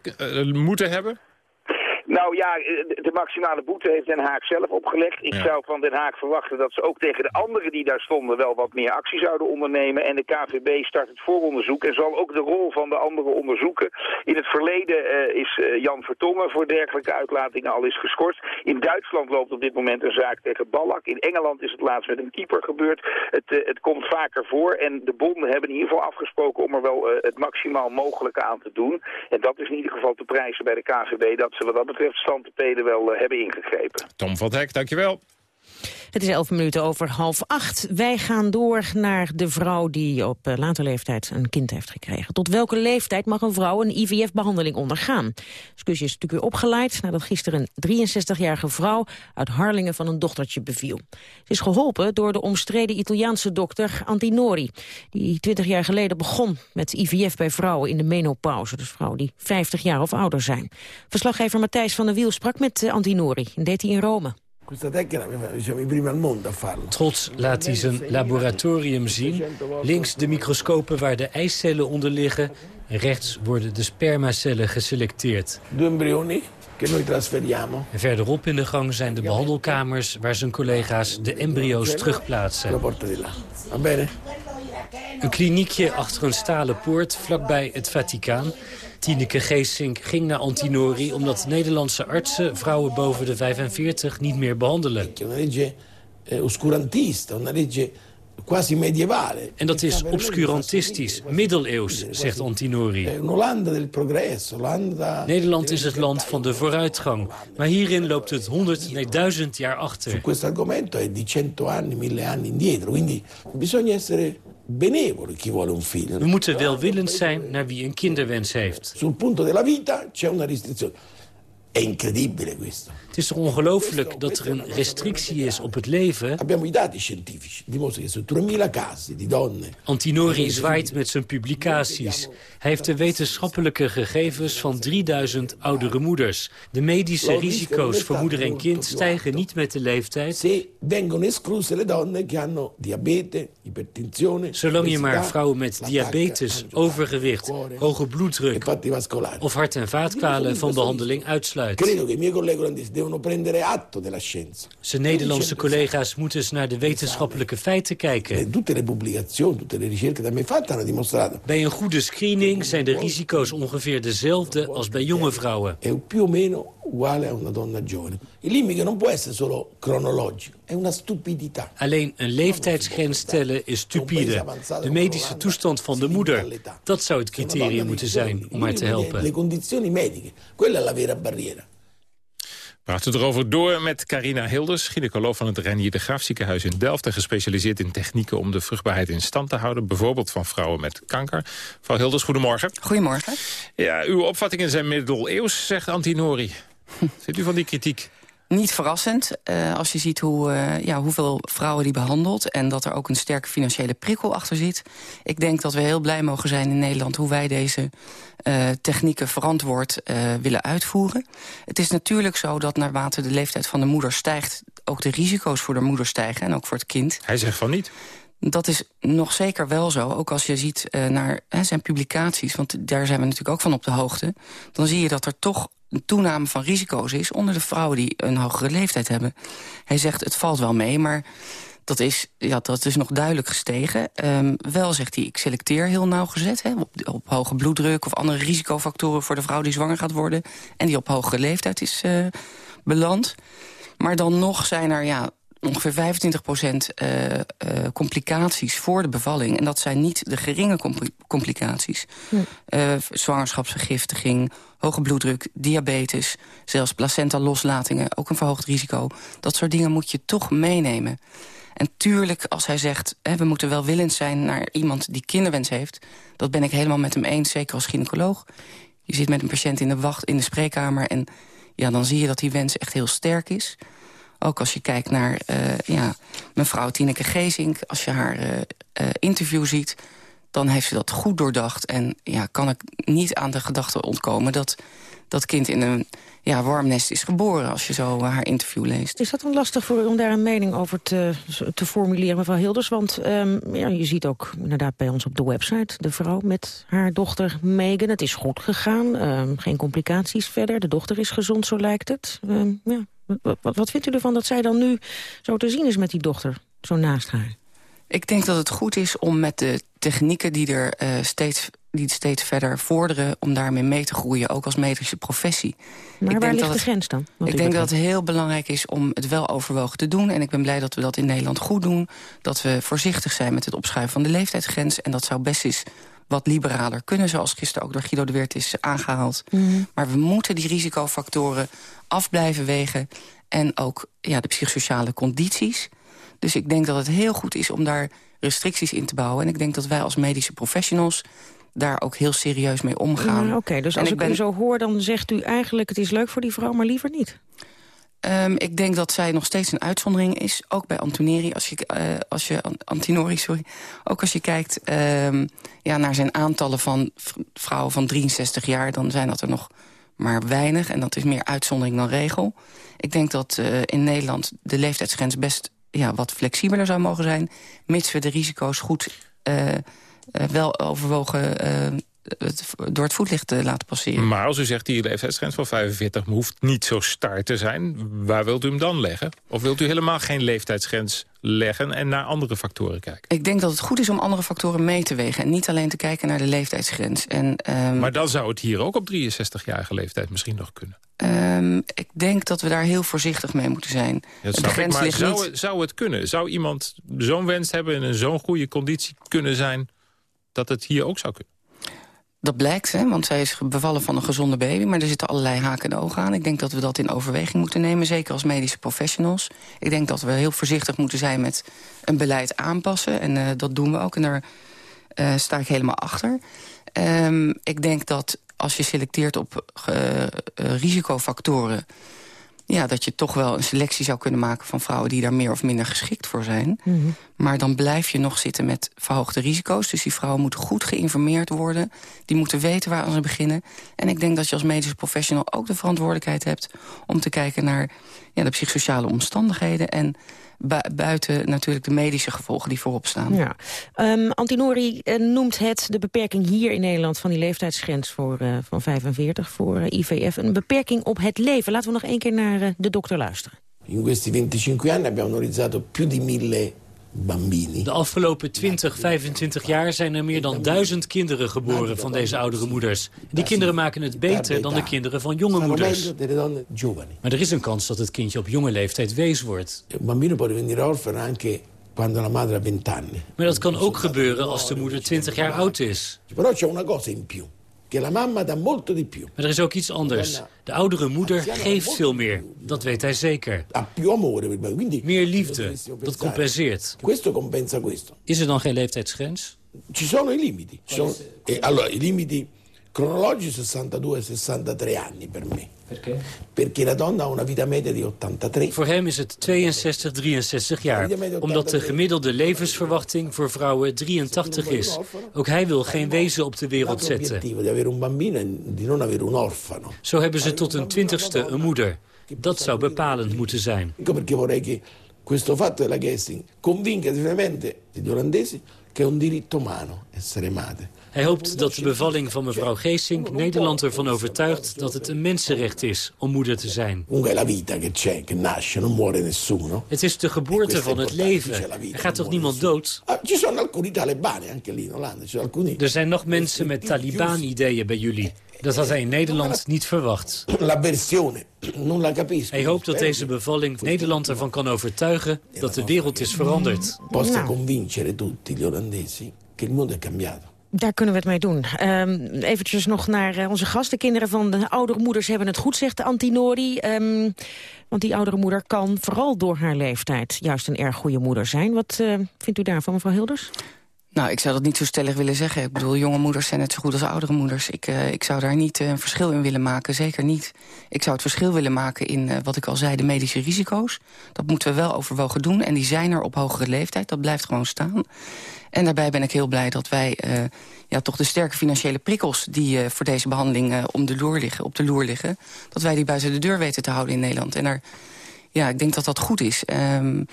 moeten hebben? Nou ja, de maximale boete heeft Den Haag zelf opgelegd. Ik zou van Den Haag verwachten dat ze ook tegen de anderen die daar stonden wel wat meer actie zouden ondernemen. En de KVB start het vooronderzoek en zal ook de rol van de anderen onderzoeken. In het verleden uh, is uh, Jan Vertongen voor dergelijke uitlatingen al eens geschorst. In Duitsland loopt op dit moment een zaak tegen Ballack. In Engeland is het laatst met een keeper gebeurd. Het, uh, het komt vaker voor en de bonden hebben in ieder geval afgesproken om er wel het maximaal mogelijke aan te doen. En dat is in ieder geval te prijzen bij de KVB dat ze wat dat betreft betreft Peden wel uh, hebben ingegrepen. Tom van Hek, dankjewel. Het is elf minuten over half acht. Wij gaan door naar de vrouw die op uh, later leeftijd een kind heeft gekregen. Tot welke leeftijd mag een vrouw een IVF-behandeling ondergaan? Discussie is natuurlijk weer opgeleid nadat gisteren een 63-jarige vrouw uit Harlingen van een dochtertje beviel. Ze is geholpen door de omstreden Italiaanse dokter Antinori, die 20 jaar geleden begon met IVF bij vrouwen in de menopauze. Dus vrouwen die 50 jaar of ouder zijn. Verslaggever Matthijs van der Wiel sprak met uh, Antinori en deed hij in Rome. Trots laat hij zijn laboratorium zien. Links de microscopen waar de eicellen onder liggen. Rechts worden de spermacellen geselecteerd. En verderop in de gang zijn de behandelkamers... waar zijn collega's de embryo's terugplaatsen. Een kliniekje achter een stalen poort vlakbij het Vaticaan. Tineke Geesink ging naar Antinori... omdat Nederlandse artsen vrouwen boven de 45 niet meer behandelen. Eh, quasi medievale. En dat is obscurantistisch, middeleeuws, zegt Antinori. Nederland is het land van de vooruitgang. Maar hierin loopt het 100, nee 1000 jaar achter. Su questo argomento è di 100 anni, 1000 anni indietro. Quindi bisogna essere benevolo chi vuole un figlio. We moeten welwillend zijn naar wie een kinderwens heeft. Sul punto della vita c'è una restrizione. È incredibile questo. Het is toch ongelooflijk dat er een restrictie is op het leven? Abbiamo i dati scientifici. Dimostrano che su 3000 casi di donne... Antinori zwaait met zijn publicaties. Hij heeft de wetenschappelijke gegevens van 3000 oudere moeders. De medische risico's voor moeder en kind stijgen niet met de leeftijd. Se vengono escluse le donne che hanno diabete, ipertensione... Zolang je maar vrouwen met diabetes, overgewicht, hoge bloeddruk... of hart- en vaatkwalen van behandeling uitsluit. Credo che i miei colleghi devono prendere atto della scienza. Zijn Nederlandse collega's moeten eens naar de wetenschappelijke feiten kijken. Tutte le pubblicazioni, tutte le ricerche da me fatte hanno dimostrato. Bij een goede screening zijn de risico's ongeveer dezelfde als bij jonge vrouwen. È più o meno uguale a una donna giovane. Il limite non può essere solo cronologico. Alleen een leeftijdsgrens stellen is stupide. De medische toestand van de moeder, dat zou het criterium moeten zijn om haar te helpen. Le condizioni mediche, quella è la vera barriera. We praten erover door met Carina Hilders, gynaecoloog van het Reinier de Graaf ziekenhuis in Delft... en gespecialiseerd in technieken om de vruchtbaarheid in stand te houden... bijvoorbeeld van vrouwen met kanker. Mevrouw Hilders, goedemorgen. Goedemorgen. Ja, uw opvattingen zijn middeleeuws, zegt Antinori. [laughs] Zit u van die kritiek? Niet verrassend, uh, als je ziet hoe, uh, ja, hoeveel vrouwen die behandelt... en dat er ook een sterke financiële prikkel achter zit. Ik denk dat we heel blij mogen zijn in Nederland... hoe wij deze uh, technieken verantwoord willen uitvoeren. Het is natuurlijk zo dat naarmate de leeftijd van de moeder stijgt... ook de risico's voor de moeder stijgen en ook voor het kind. Hij zegt van niet. Dat is nog zeker wel zo. Ook als je ziet naar hè, zijn publicaties, want daar zijn we natuurlijk ook van op de hoogte. Dan zie je dat er toch een toename van risico's is onder de vrouwen die een hogere leeftijd hebben. Hij zegt het valt wel mee, maar dat is, ja, dat is nog duidelijk gestegen. Um, wel zegt hij, ik selecteer heel nauwgezet hè, op, op, hoge bloeddruk... of andere risicofactoren voor de vrouw die zwanger gaat worden... en die op hogere leeftijd is uh, beland. Maar dan nog zijn er ja, ongeveer 25 procent uh, uh, complicaties voor de bevalling. En dat zijn niet de geringe compl complicaties. Hm. Uh, zwangerschapsvergiftiging, hoge bloeddruk, diabetes... zelfs placenta-loslatingen, ook een verhoogd risico. Dat soort dingen moet je toch meenemen. En tuurlijk, als hij zegt, hè, we moeten welwillend zijn naar iemand die kinderwens heeft... dat ben ik helemaal met hem eens, zeker als gynaecoloog. Je zit met een patiënt in de wacht, in de spreekkamer... en ja, dan zie je dat die wens echt heel sterk is. Ook als je kijkt naar uh, ja, mevrouw Tineke Gezink, als je haar uh, uh, interview ziet... dan heeft ze dat goed doordacht. En ja, kan ik niet aan de gedachte ontkomen dat dat kind in een ja, warm nest is geboren... als je zo haar interview leest. Is dat dan lastig voor u om daar een mening over te, te formuleren, mevrouw Hilders? Want um, ja, je ziet ook inderdaad bij ons op de website... de vrouw met haar dochter Megan. Het is goed gegaan, um, geen complicaties verder. De dochter is gezond, zo lijkt het. Um, ja. wat, wat vindt u ervan dat zij dan nu zo te zien is met die dochter, zo naast haar? Ik denk dat het goed is om met de technieken die er uh, steeds die steeds verder vorderen om daarmee mee te groeien, ook als medische professie. Maar ik waar ligt de grens dan? Ik denk dat het heel belangrijk is om het wel overwogen te doen. En ik ben blij dat we dat in Nederland goed doen. Dat we voorzichtig zijn met het opschuiven van de leeftijdsgrens. En dat zou best eens wat liberaler kunnen, zoals gisteren ook door Guido de Weert is aangehaald. Mhm. Maar we moeten die risicofactoren af blijven wegen. En ook ja, de psychosociale condities. Dus ik denk dat het heel goed is om daar restricties in te bouwen. En ik denk dat wij als medische professionals daar ook heel serieus mee omgaan. Ja, Oké, dus En als ik ik, ben- u zo hoor, dan zegt u eigenlijk... het is leuk voor die vrouw, maar liever niet. Um, ik denk dat zij nog steeds een uitzondering is. Ook bij Antoneri, als je, uh, als je Antinori, sorry. Ook als je kijkt um, ja, naar zijn aantallen van vrouwen van 63 jaar... dan zijn dat er nog maar weinig. En dat is meer uitzondering dan regel. Ik denk dat uh, in Nederland de leeftijdsgrens best ja, wat flexibeler zou mogen zijn... mits we de risico's goed uh, uh, wel overwogen het, door het voetlicht te laten passeren. Maar als u zegt die leeftijdsgrens van 45 hoeft niet zo start te zijn... waar wilt u hem dan leggen? Of wilt u helemaal geen leeftijdsgrens leggen en naar andere factoren kijken? Ik denk dat het goed is om andere factoren mee te wegen... en niet alleen te kijken naar de leeftijdsgrens. En, um, maar dan zou het hier ook op 63-jarige leeftijd misschien nog kunnen. Um, ik denk dat we daar heel voorzichtig mee moeten zijn. Dat de ik, grens maar ligt zou, niet... het, zou het kunnen? Zou iemand zo'n wens hebben en in zo'n goede conditie kunnen zijn... dat het hier ook zou kunnen? Dat blijkt, hè, want zij is bevallen van een gezonde baby... maar er zitten allerlei haken en ogen aan. Ik denk dat we dat in overweging moeten nemen, zeker als medische professionals. Ik denk dat we heel voorzichtig moeten zijn met een beleid aanpassen. En uh, dat doen we ook, en daar uh, sta ik helemaal achter. Um, ik denk dat als je selecteert op uh, risicofactoren... Ja, dat je toch wel een selectie zou kunnen maken van vrouwen... die daar meer of minder geschikt voor zijn. Mhm. Mm -hmm. Maar dan blijf je nog zitten met verhoogde risico's. Dus die vrouwen moeten goed geïnformeerd worden. Die moeten weten waar ze beginnen. En ik denk dat je als medische professional ook de verantwoordelijkheid hebt... om te kijken naar ja, de psychosociale omstandigheden... en bu buiten natuurlijk de medische gevolgen die voorop staan. Ja. Um, Antinori uh, noemt het de beperking hier in Nederland... van die leeftijdsgrens voor, uh, van 45 voor uh, IVF. Een beperking op het leven. Laten we nog één keer naar de dokter luisteren. In questi 25 anni abbiamo analizzato più di mille bambini. De afgelopen 20, 25 jaar zijn er meer dan duizend kinderen geboren van deze oudere moeders. Die kinderen maken het beter dan de kinderen van jonge moeders. Maar er is een kans dat het kindje op jonge leeftijd wees wordt. Bambino può orfano anche quando la madre ha 20 anni. Maar dat kan ook gebeuren als de moeder 20 jaar oud is. Però c'è una cosa in più. Maar er is ook iets anders. De oudere moeder geeft veel meer. Dat weet hij zeker. Meer liefde. Dat compenseert. Is er dan geen leeftijdsgrens? Ci sono i limiti. Ci sono- allora, i limiti cronologici 62 e 63 anni per me. Perché? Perché la donna ha una vita media di 83. Voor hem is het 62, 63 jaar. Omdat de gemiddelde levensverwachting voor vrouwen 83 is. Ook hij wil geen wezen op de wereld zetten. L'obiettivo di avere un bambino di non avere un orfano. Zo hebben ze tot hun twintigste een moeder. Dat zou bepalend moeten zijn. Perché vorrei che questo fatto della Gesting convinca definitivamente gli olandesi che è un diritto umano essere madre. Hij hoopt dat de bevalling van mevrouw Geesink Nederland ervan overtuigt dat het een mensenrecht is om moeder te zijn. Comunque è la vita che c'è, che nasce, non muore nessuno. Het is de geboorte van het leven. Er gaat toch niemand dood? Ah, ci sono alcuni talebani anche lì in Olanda, ci sono alcuni... Er zijn nog mensen met Taliban-ideeën bij jullie. Dat had hij in Nederland niet verwacht. L'avversione, non la capisco. Hij hoopt dat deze bevalling Nederland ervan kan overtuigen dat de wereld is veranderd. Possa Nou. convincere tutti gli olandesi che il mondo è cambiato. Daar kunnen we het mee doen. Ehm eventjes nog naar eh, onze gasten. Kinderen van de oudere moeders hebben het goed, zegt de Antinori. Ehm, want die oudere moeder kan vooral door haar leeftijd juist een erg goede moeder zijn. Wat eh, vindt u daarvan, mevrouw Hilders? Nou, ik zou dat niet zo stellig willen zeggen. Ik bedoel, jonge moeders zijn net zo goed als oudere moeders. Ik, eh, ik zou daar niet een verschil in willen maken, zeker niet. Ik zou het verschil willen maken in, wat ik al zei, de medische risico's. Dat moeten we wel overwogen doen. En die zijn er op hogere leeftijd, dat blijft gewoon staan. En daarbij ben ik heel blij dat wij eh, ja, toch de sterke financiële prikkels... die eh, voor deze behandeling eh, om de loer liggen, op de loer liggen... dat wij die buiten de deur weten te houden in Nederland. En daar, ja, ik denk dat dat goed is. Ehm,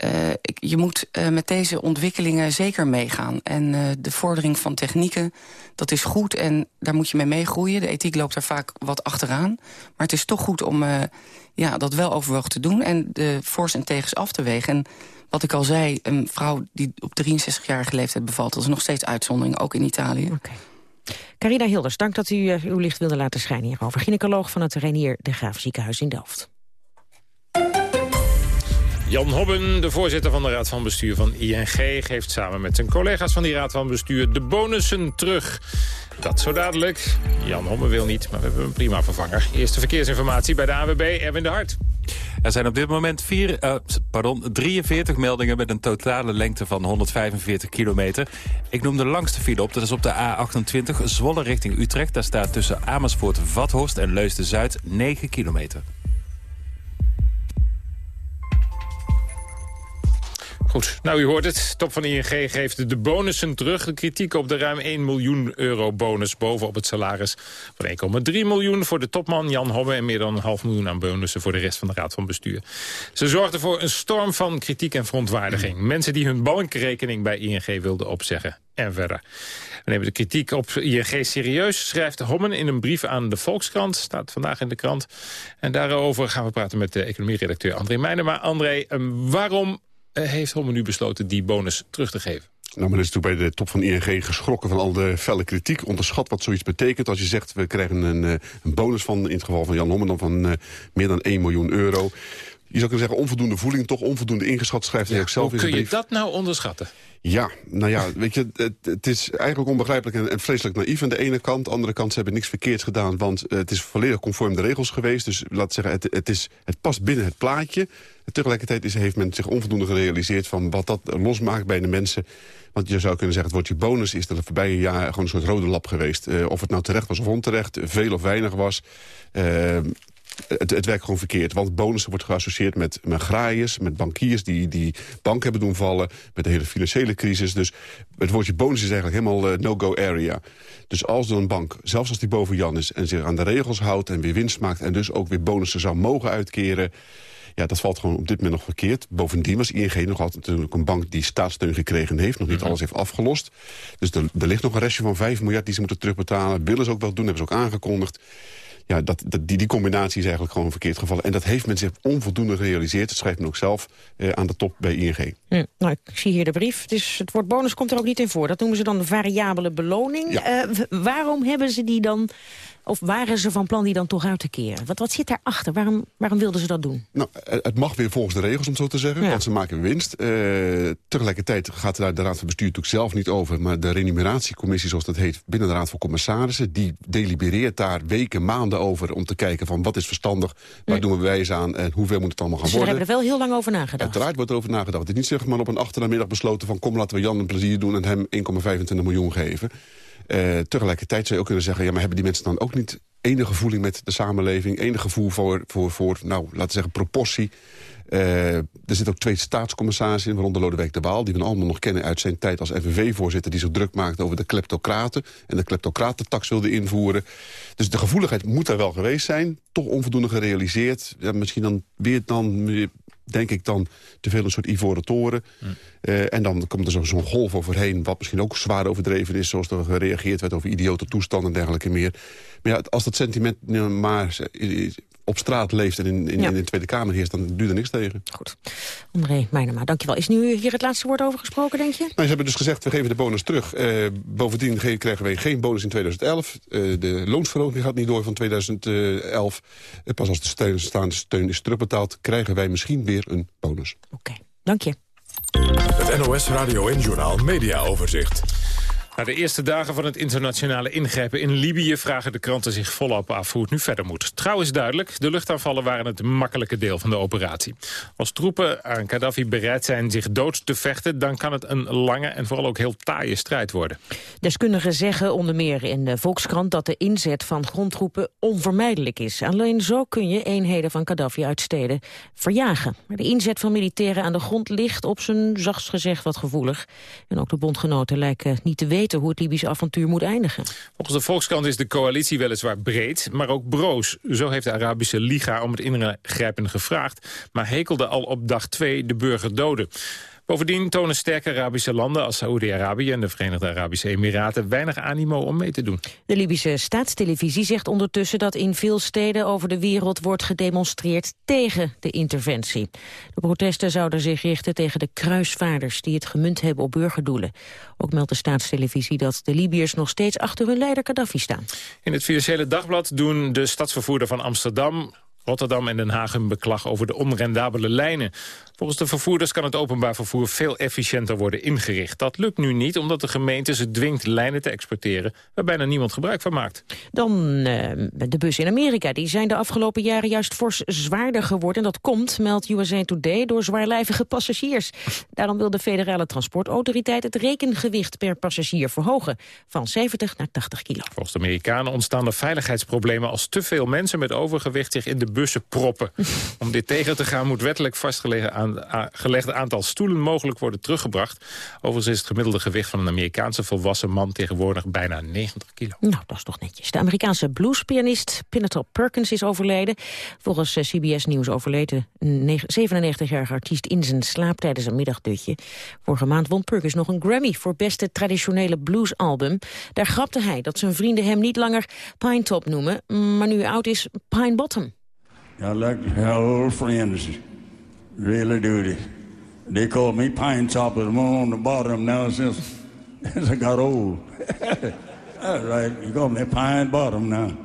eh, je moet eh, met deze ontwikkelingen zeker meegaan. En eh, de vordering van technieken, dat is goed en daar moet je mee meegroeien. De ethiek loopt daar vaak wat achteraan. Maar het is toch goed om ja, dat wel overwogen te doen... en de voor's en tegens af te wegen. En wat ik al zei, een vrouw die op 63-jarige leeftijd bevalt... dat is nog steeds uitzondering, ook in Italië. Carina Hilders, dank dat u uw licht wilde laten schijnen hierover. Gynaecoloog van het Renier de Graaf Ziekenhuis in Delft. Jan Hobben, de voorzitter van de Raad van Bestuur van ING... geeft samen met zijn collega's van die Raad van Bestuur de bonussen terug. Dat zo dadelijk. Jan Hobben wil niet, maar we hebben een prima vervanger. Eerste verkeersinformatie bij de AWB, Erwin de Hart. Er zijn op dit moment vier, eh, pardon, 43 meldingen met een totale lengte van 145 kilometer. Ik noem de langste file op, dat is op de A28 Zwolle richting Utrecht. Daar staat tussen Amersfoort, Vathorst en Leusden-Zuid 9 kilometer. Goed, nou u hoort het. Top van ING geeft de bonussen terug. De kritiek op de ruim 1 miljoen euro bonus bovenop het salaris van 1,3 miljoen voor de topman Jan Hobbe... en meer dan een half miljoen aan bonussen voor de rest van de Raad van Bestuur. Ze zorgden voor een storm van kritiek en verontwaardiging. Mensen die hun bankrekening bij ING wilden opzeggen. En verder. We nemen de kritiek op ING serieus, schrijft Hommen in een brief aan de Volkskrant. Staat vandaag in de krant. En daarover gaan we praten met de economieredacteur André. Maar André, eh, waarom heeft Hommen nu besloten die bonus terug te geven? Nou, men is natuurlijk bij de top van ING geschrokken van al de felle kritiek. Onderschat wat zoiets betekent. Als je zegt, we krijgen een, eh, een bonus van, in het geval van Jan Hommen... dan van eh, meer dan 1 miljoen euro. Je zou kunnen zeggen, onvoldoende voeling, toch onvoldoende ingeschat, schrijft hij ook zelf Hoe in kun zijn je brief. dat nou onderschatten? Ja, nou ja, weet je, het, is eigenlijk onbegrijpelijk en, en vreselijk naïef aan de ene kant. Aan de andere kant, ze hebben niks verkeerds gedaan, want eh, het is volledig conform de regels geweest. Dus laat zeggen, het, het, is, het past binnen het plaatje. En tegelijkertijd is, heeft men zich onvoldoende gerealiseerd van wat dat losmaakt bij de mensen. Want je zou kunnen zeggen, het woordje bonus is de voorbije jaar gewoon een soort rode lap geweest. Eh, of het nou terecht was of onterecht, veel of weinig was. Eh, het, het werkt gewoon verkeerd. Want bonussen wordt geassocieerd met, met graaiers, met bankiers... Die, die banken hebben doen vallen, met de hele financiële crisis. Dus het woordje bonus is eigenlijk helemaal eh, no-go area. Dus als er een bank, zelfs als die boven Jan is... en zich aan de regels houdt en weer winst maakt... en dus ook weer bonussen zou mogen uitkeren... Ja, dat valt gewoon op dit moment nog verkeerd. Bovendien was ING nog altijd natuurlijk een bank die staatssteun gekregen heeft. Nog niet alles heeft afgelost. Dus er, er ligt nog een restje van 5 miljard die ze moeten terugbetalen. Willen ze ook wel doen, hebben ze ook aangekondigd. Ja, dat, dat, die, die combinatie is eigenlijk gewoon verkeerd gevallen. En dat heeft men zich onvoldoende gerealiseerd. Dat schrijft men ook zelf eh, aan de top bij ING. Hm, nou, ik zie hier de brief. Dus het woord bonus komt er ook niet in voor. Dat noemen ze dan de variabele beloning. Ja. Eh, waarom hebben ze die dan, of waren ze van plan die dan toch uit te keren? Wat, wat zit daarachter? Waarom, waarom wilden ze dat doen? Nou, het mag weer volgens de regels, om het zo te zeggen. Want ze maken winst. Eh, tegelijkertijd gaat daar de Raad van Bestuur natuurlijk zelf niet over. Maar de remuneratiecommissie, zoals dat heet, binnen de Raad van Commissarissen... die delibereert daar weken, maanden over om te kijken van wat is verstandig... waar doen we wijs aan en hoeveel moet het allemaal gaan Dus ze worden. hebben er wel heel lang over nagedacht. Uiteraard wordt erover nagedacht. Het is niet zeg maar op een achtermiddag besloten van... kom, laten we Jan een plezier doen en hem 1,25 miljoen geven. Eh, tegelijkertijd zou je ook kunnen zeggen... ja, maar hebben die mensen dan ook niet enige voeling met de samenleving... enig gevoel voor, voor, voor nou, laten we zeggen, proportie... Uh, er zitten ook twee staatscommissarissen in, waaronder Lodewijk de Waal... die we allemaal nog kennen uit zijn tijd als FNV-voorzitter... die zich druk maakte over de kleptocraten... en de kleptocratentax wilde invoeren. Dus de gevoeligheid moet er wel geweest zijn. Toch onvoldoende gerealiseerd. Ja, misschien dan weer dan denk ik dan te veel een soort ivoren toren. Uh, en dan komt er zo'n golf overheen, wat misschien ook zwaar overdreven is... zoals er gereageerd werd over idiote toestanden en dergelijke meer. Maar ja, als dat sentiment maar op straat leeft en in, in, in, de Tweede Kamer heerst... dan duurt er niks tegen. Goed. André Meijnema, dankjewel. Is nu hier het laatste woord over gesproken, denk je? Nou, ze hebben dus gezegd, we geven de bonus terug. Uh, bovendien krijgen wij geen bonus in 2011. Uh, eh, de loonsverhoging gaat niet door van 2011. Uh, pas als de steun, staande steun is terugbetaald... krijgen wij misschien weer een bonus. Oké, dank je. Het NOS Radio en Journaal Media Overzicht. Na de eerste dagen van het internationale ingrijpen in Libië... vragen de kranten zich volop af hoe het nu verder moet. Trouw is duidelijk, de luchtaanvallen waren het makkelijke deel van de operatie. Als troepen aan Gaddafi bereid zijn zich dood te vechten... dan kan het een lange en vooral ook heel taaie strijd worden. Deskundigen zeggen onder meer in de Volkskrant... dat de inzet van grondtroepen onvermijdelijk is. Alleen zo kun je eenheden van Gaddafi uit steden verjagen. Maar de inzet van militairen aan de grond ligt op zijn zachtst gezegd wat gevoelig. En ook de bondgenoten lijken niet te weten hoe het Libische avontuur moet eindigen. Volgens de Volkskrant is de coalitie weliswaar breed, maar ook broos. Zo heeft de Arabische Liga om het ingrijpen gevraagd... maar hekelde al op dag 2 de burgerdoden. Bovendien tonen sterke Arabische landen als Saoedi-Arabië en de Verenigde Arabische Emiraten weinig animo om mee te doen. De Libische staatstelevisie zegt ondertussen dat in veel steden over de wereld wordt gedemonstreerd tegen de interventie. De protesten zouden zich richten tegen de kruisvaarders die het gemunt hebben op burgerdoelen. Ook meldt de staatstelevisie dat de Libiërs nog steeds achter hun leider Gaddafi staan. In het Financiële Dagblad doen de stadsvervoerder van Amsterdam Rotterdam en Den Haag een beklag over de onrendabele lijnen. Volgens de vervoerders kan het openbaar vervoer veel efficiënter worden ingericht. Dat lukt nu niet omdat de gemeente ze dwingt lijnen te exporteren... waar bijna niemand gebruik van maakt. Dan uh, de bussen in Amerika. Die zijn de afgelopen jaren juist fors zwaarder geworden. En dat komt, meldt USA Today, door zwaarlijvige passagiers. Daarom wil de federale transportautoriteit het rekengewicht per passagier verhogen. Van 70 naar 80 kilo. Volgens de Amerikanen ontstaan er veiligheidsproblemen... als te veel mensen met overgewicht zich in de bussen proppen. [laughs] Om dit tegen te gaan moet wettelijk vastgelegd aan, aantal stoelen mogelijk worden teruggebracht. Overigens is het gemiddelde gewicht van een Amerikaanse volwassen man tegenwoordig bijna 90 kilo. Nou, dat is toch netjes. De Amerikaanse bluespianist Pinnacle Perkins is overleden. Volgens eh, CBS Nieuws overleed de 97-jarige artiest in zijn slaap tijdens een middagdutje. Vorige maand won Perkins nog een Grammy voor beste traditionele bluesalbum. Daar grapte hij dat zijn vrienden hem niet langer Pine Top noemen, maar nu oud is Pine Bottom. I like to have old friends. Really do. They call me Pine but I'm on the bottom now since, since I got old. [laughs] That's right. You call me Pine Bottom now.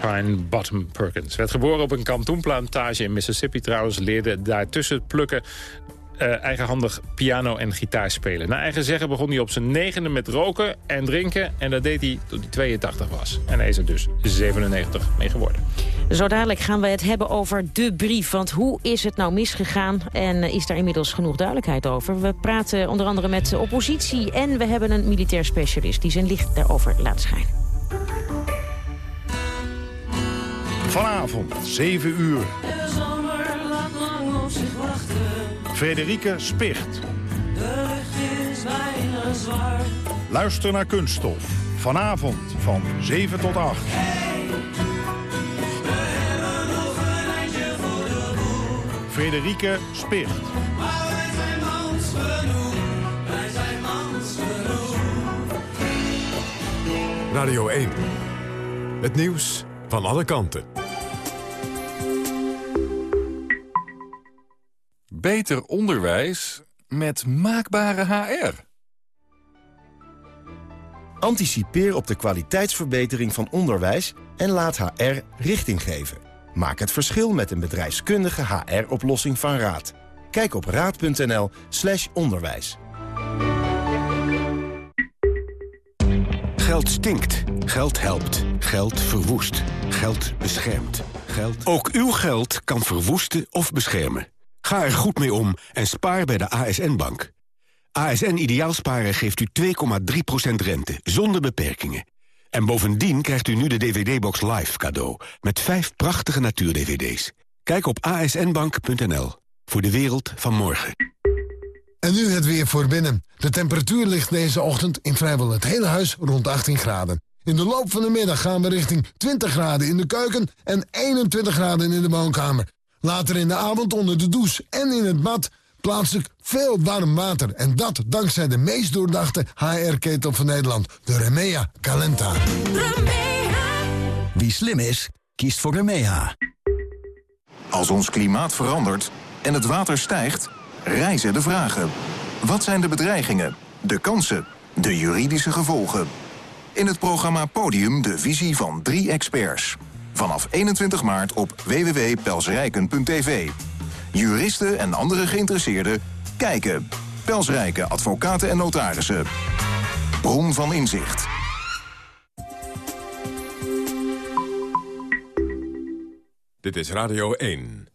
Pine Bottom Perkins. Werd geboren op een kantoenplantage in Mississippi trouwens. Leerde daartussen plukken uh, eigenhandig piano en gitaar spelen. Naar eigen zeggen begon hij op zijn negende met roken en drinken. En dat deed hij tot hij 82 was. En hij is er dus 97 mee geworden. Zo dadelijk gaan we het hebben over de brief. Want hoe is het nou misgegaan? En is daar inmiddels genoeg duidelijkheid over? We praten onder andere met de oppositie. En we hebben een militair specialist die zijn licht daarover laat schijnen. Vanavond, 7 uur. De zomer laat lang op zich wachten. Frederike Spicht. De lucht is bijna zwaar. Luister naar Kunststof. Vanavond van 7 tot 8. Hey, we hebben nog een eindje voor de boel. Frederike Spicht. Maar wij zijn mans genoeg. Wij zijn mans genoeg. Radio 1. Het nieuws van alle kanten. Beter onderwijs met maakbare HR. Anticipeer op de kwaliteitsverbetering van onderwijs en laat HR richting geven. Maak het verschil met een bedrijfskundige HR-oplossing van Raad. Kijk op raad.nl slash onderwijs. Geld stinkt. Geld helpt. Geld verwoest. Geld beschermt. Geld... Ook uw geld kan verwoesten of beschermen. Ga er goed mee om en spaar bij de ASN-bank. ASN Ideaalsparen geeft u 2,3% rente, zonder beperkingen. En bovendien krijgt u nu de DVD-box Live cadeau... met vijf prachtige natuur-DVD's. Kijk op asnbank.nl voor de wereld van morgen. En nu het weer voor binnen. De temperatuur ligt deze ochtend in vrijwel het hele huis rond 18 graden. In de loop van de middag gaan we richting 20 graden in de keuken en 21 graden in de woonkamer. Later in de avond onder de douche en in het bad plaatselijk veel warm water. En dat dankzij de meest doordachte HR-ketel van Nederland, de Remea Calenta. Wie slim is, kiest voor Remea. Als ons klimaat verandert en het water stijgt, rijzen de vragen. Wat zijn de bedreigingen, de kansen, de juridische gevolgen? In het programma Podium de visie van drie experts. Vanaf 21 maart op www.pelsrijken.tv. Juristen en andere geïnteresseerden kijken. Pelsrijken advocaten en notarissen. Bron van inzicht. Dit is Radio 1.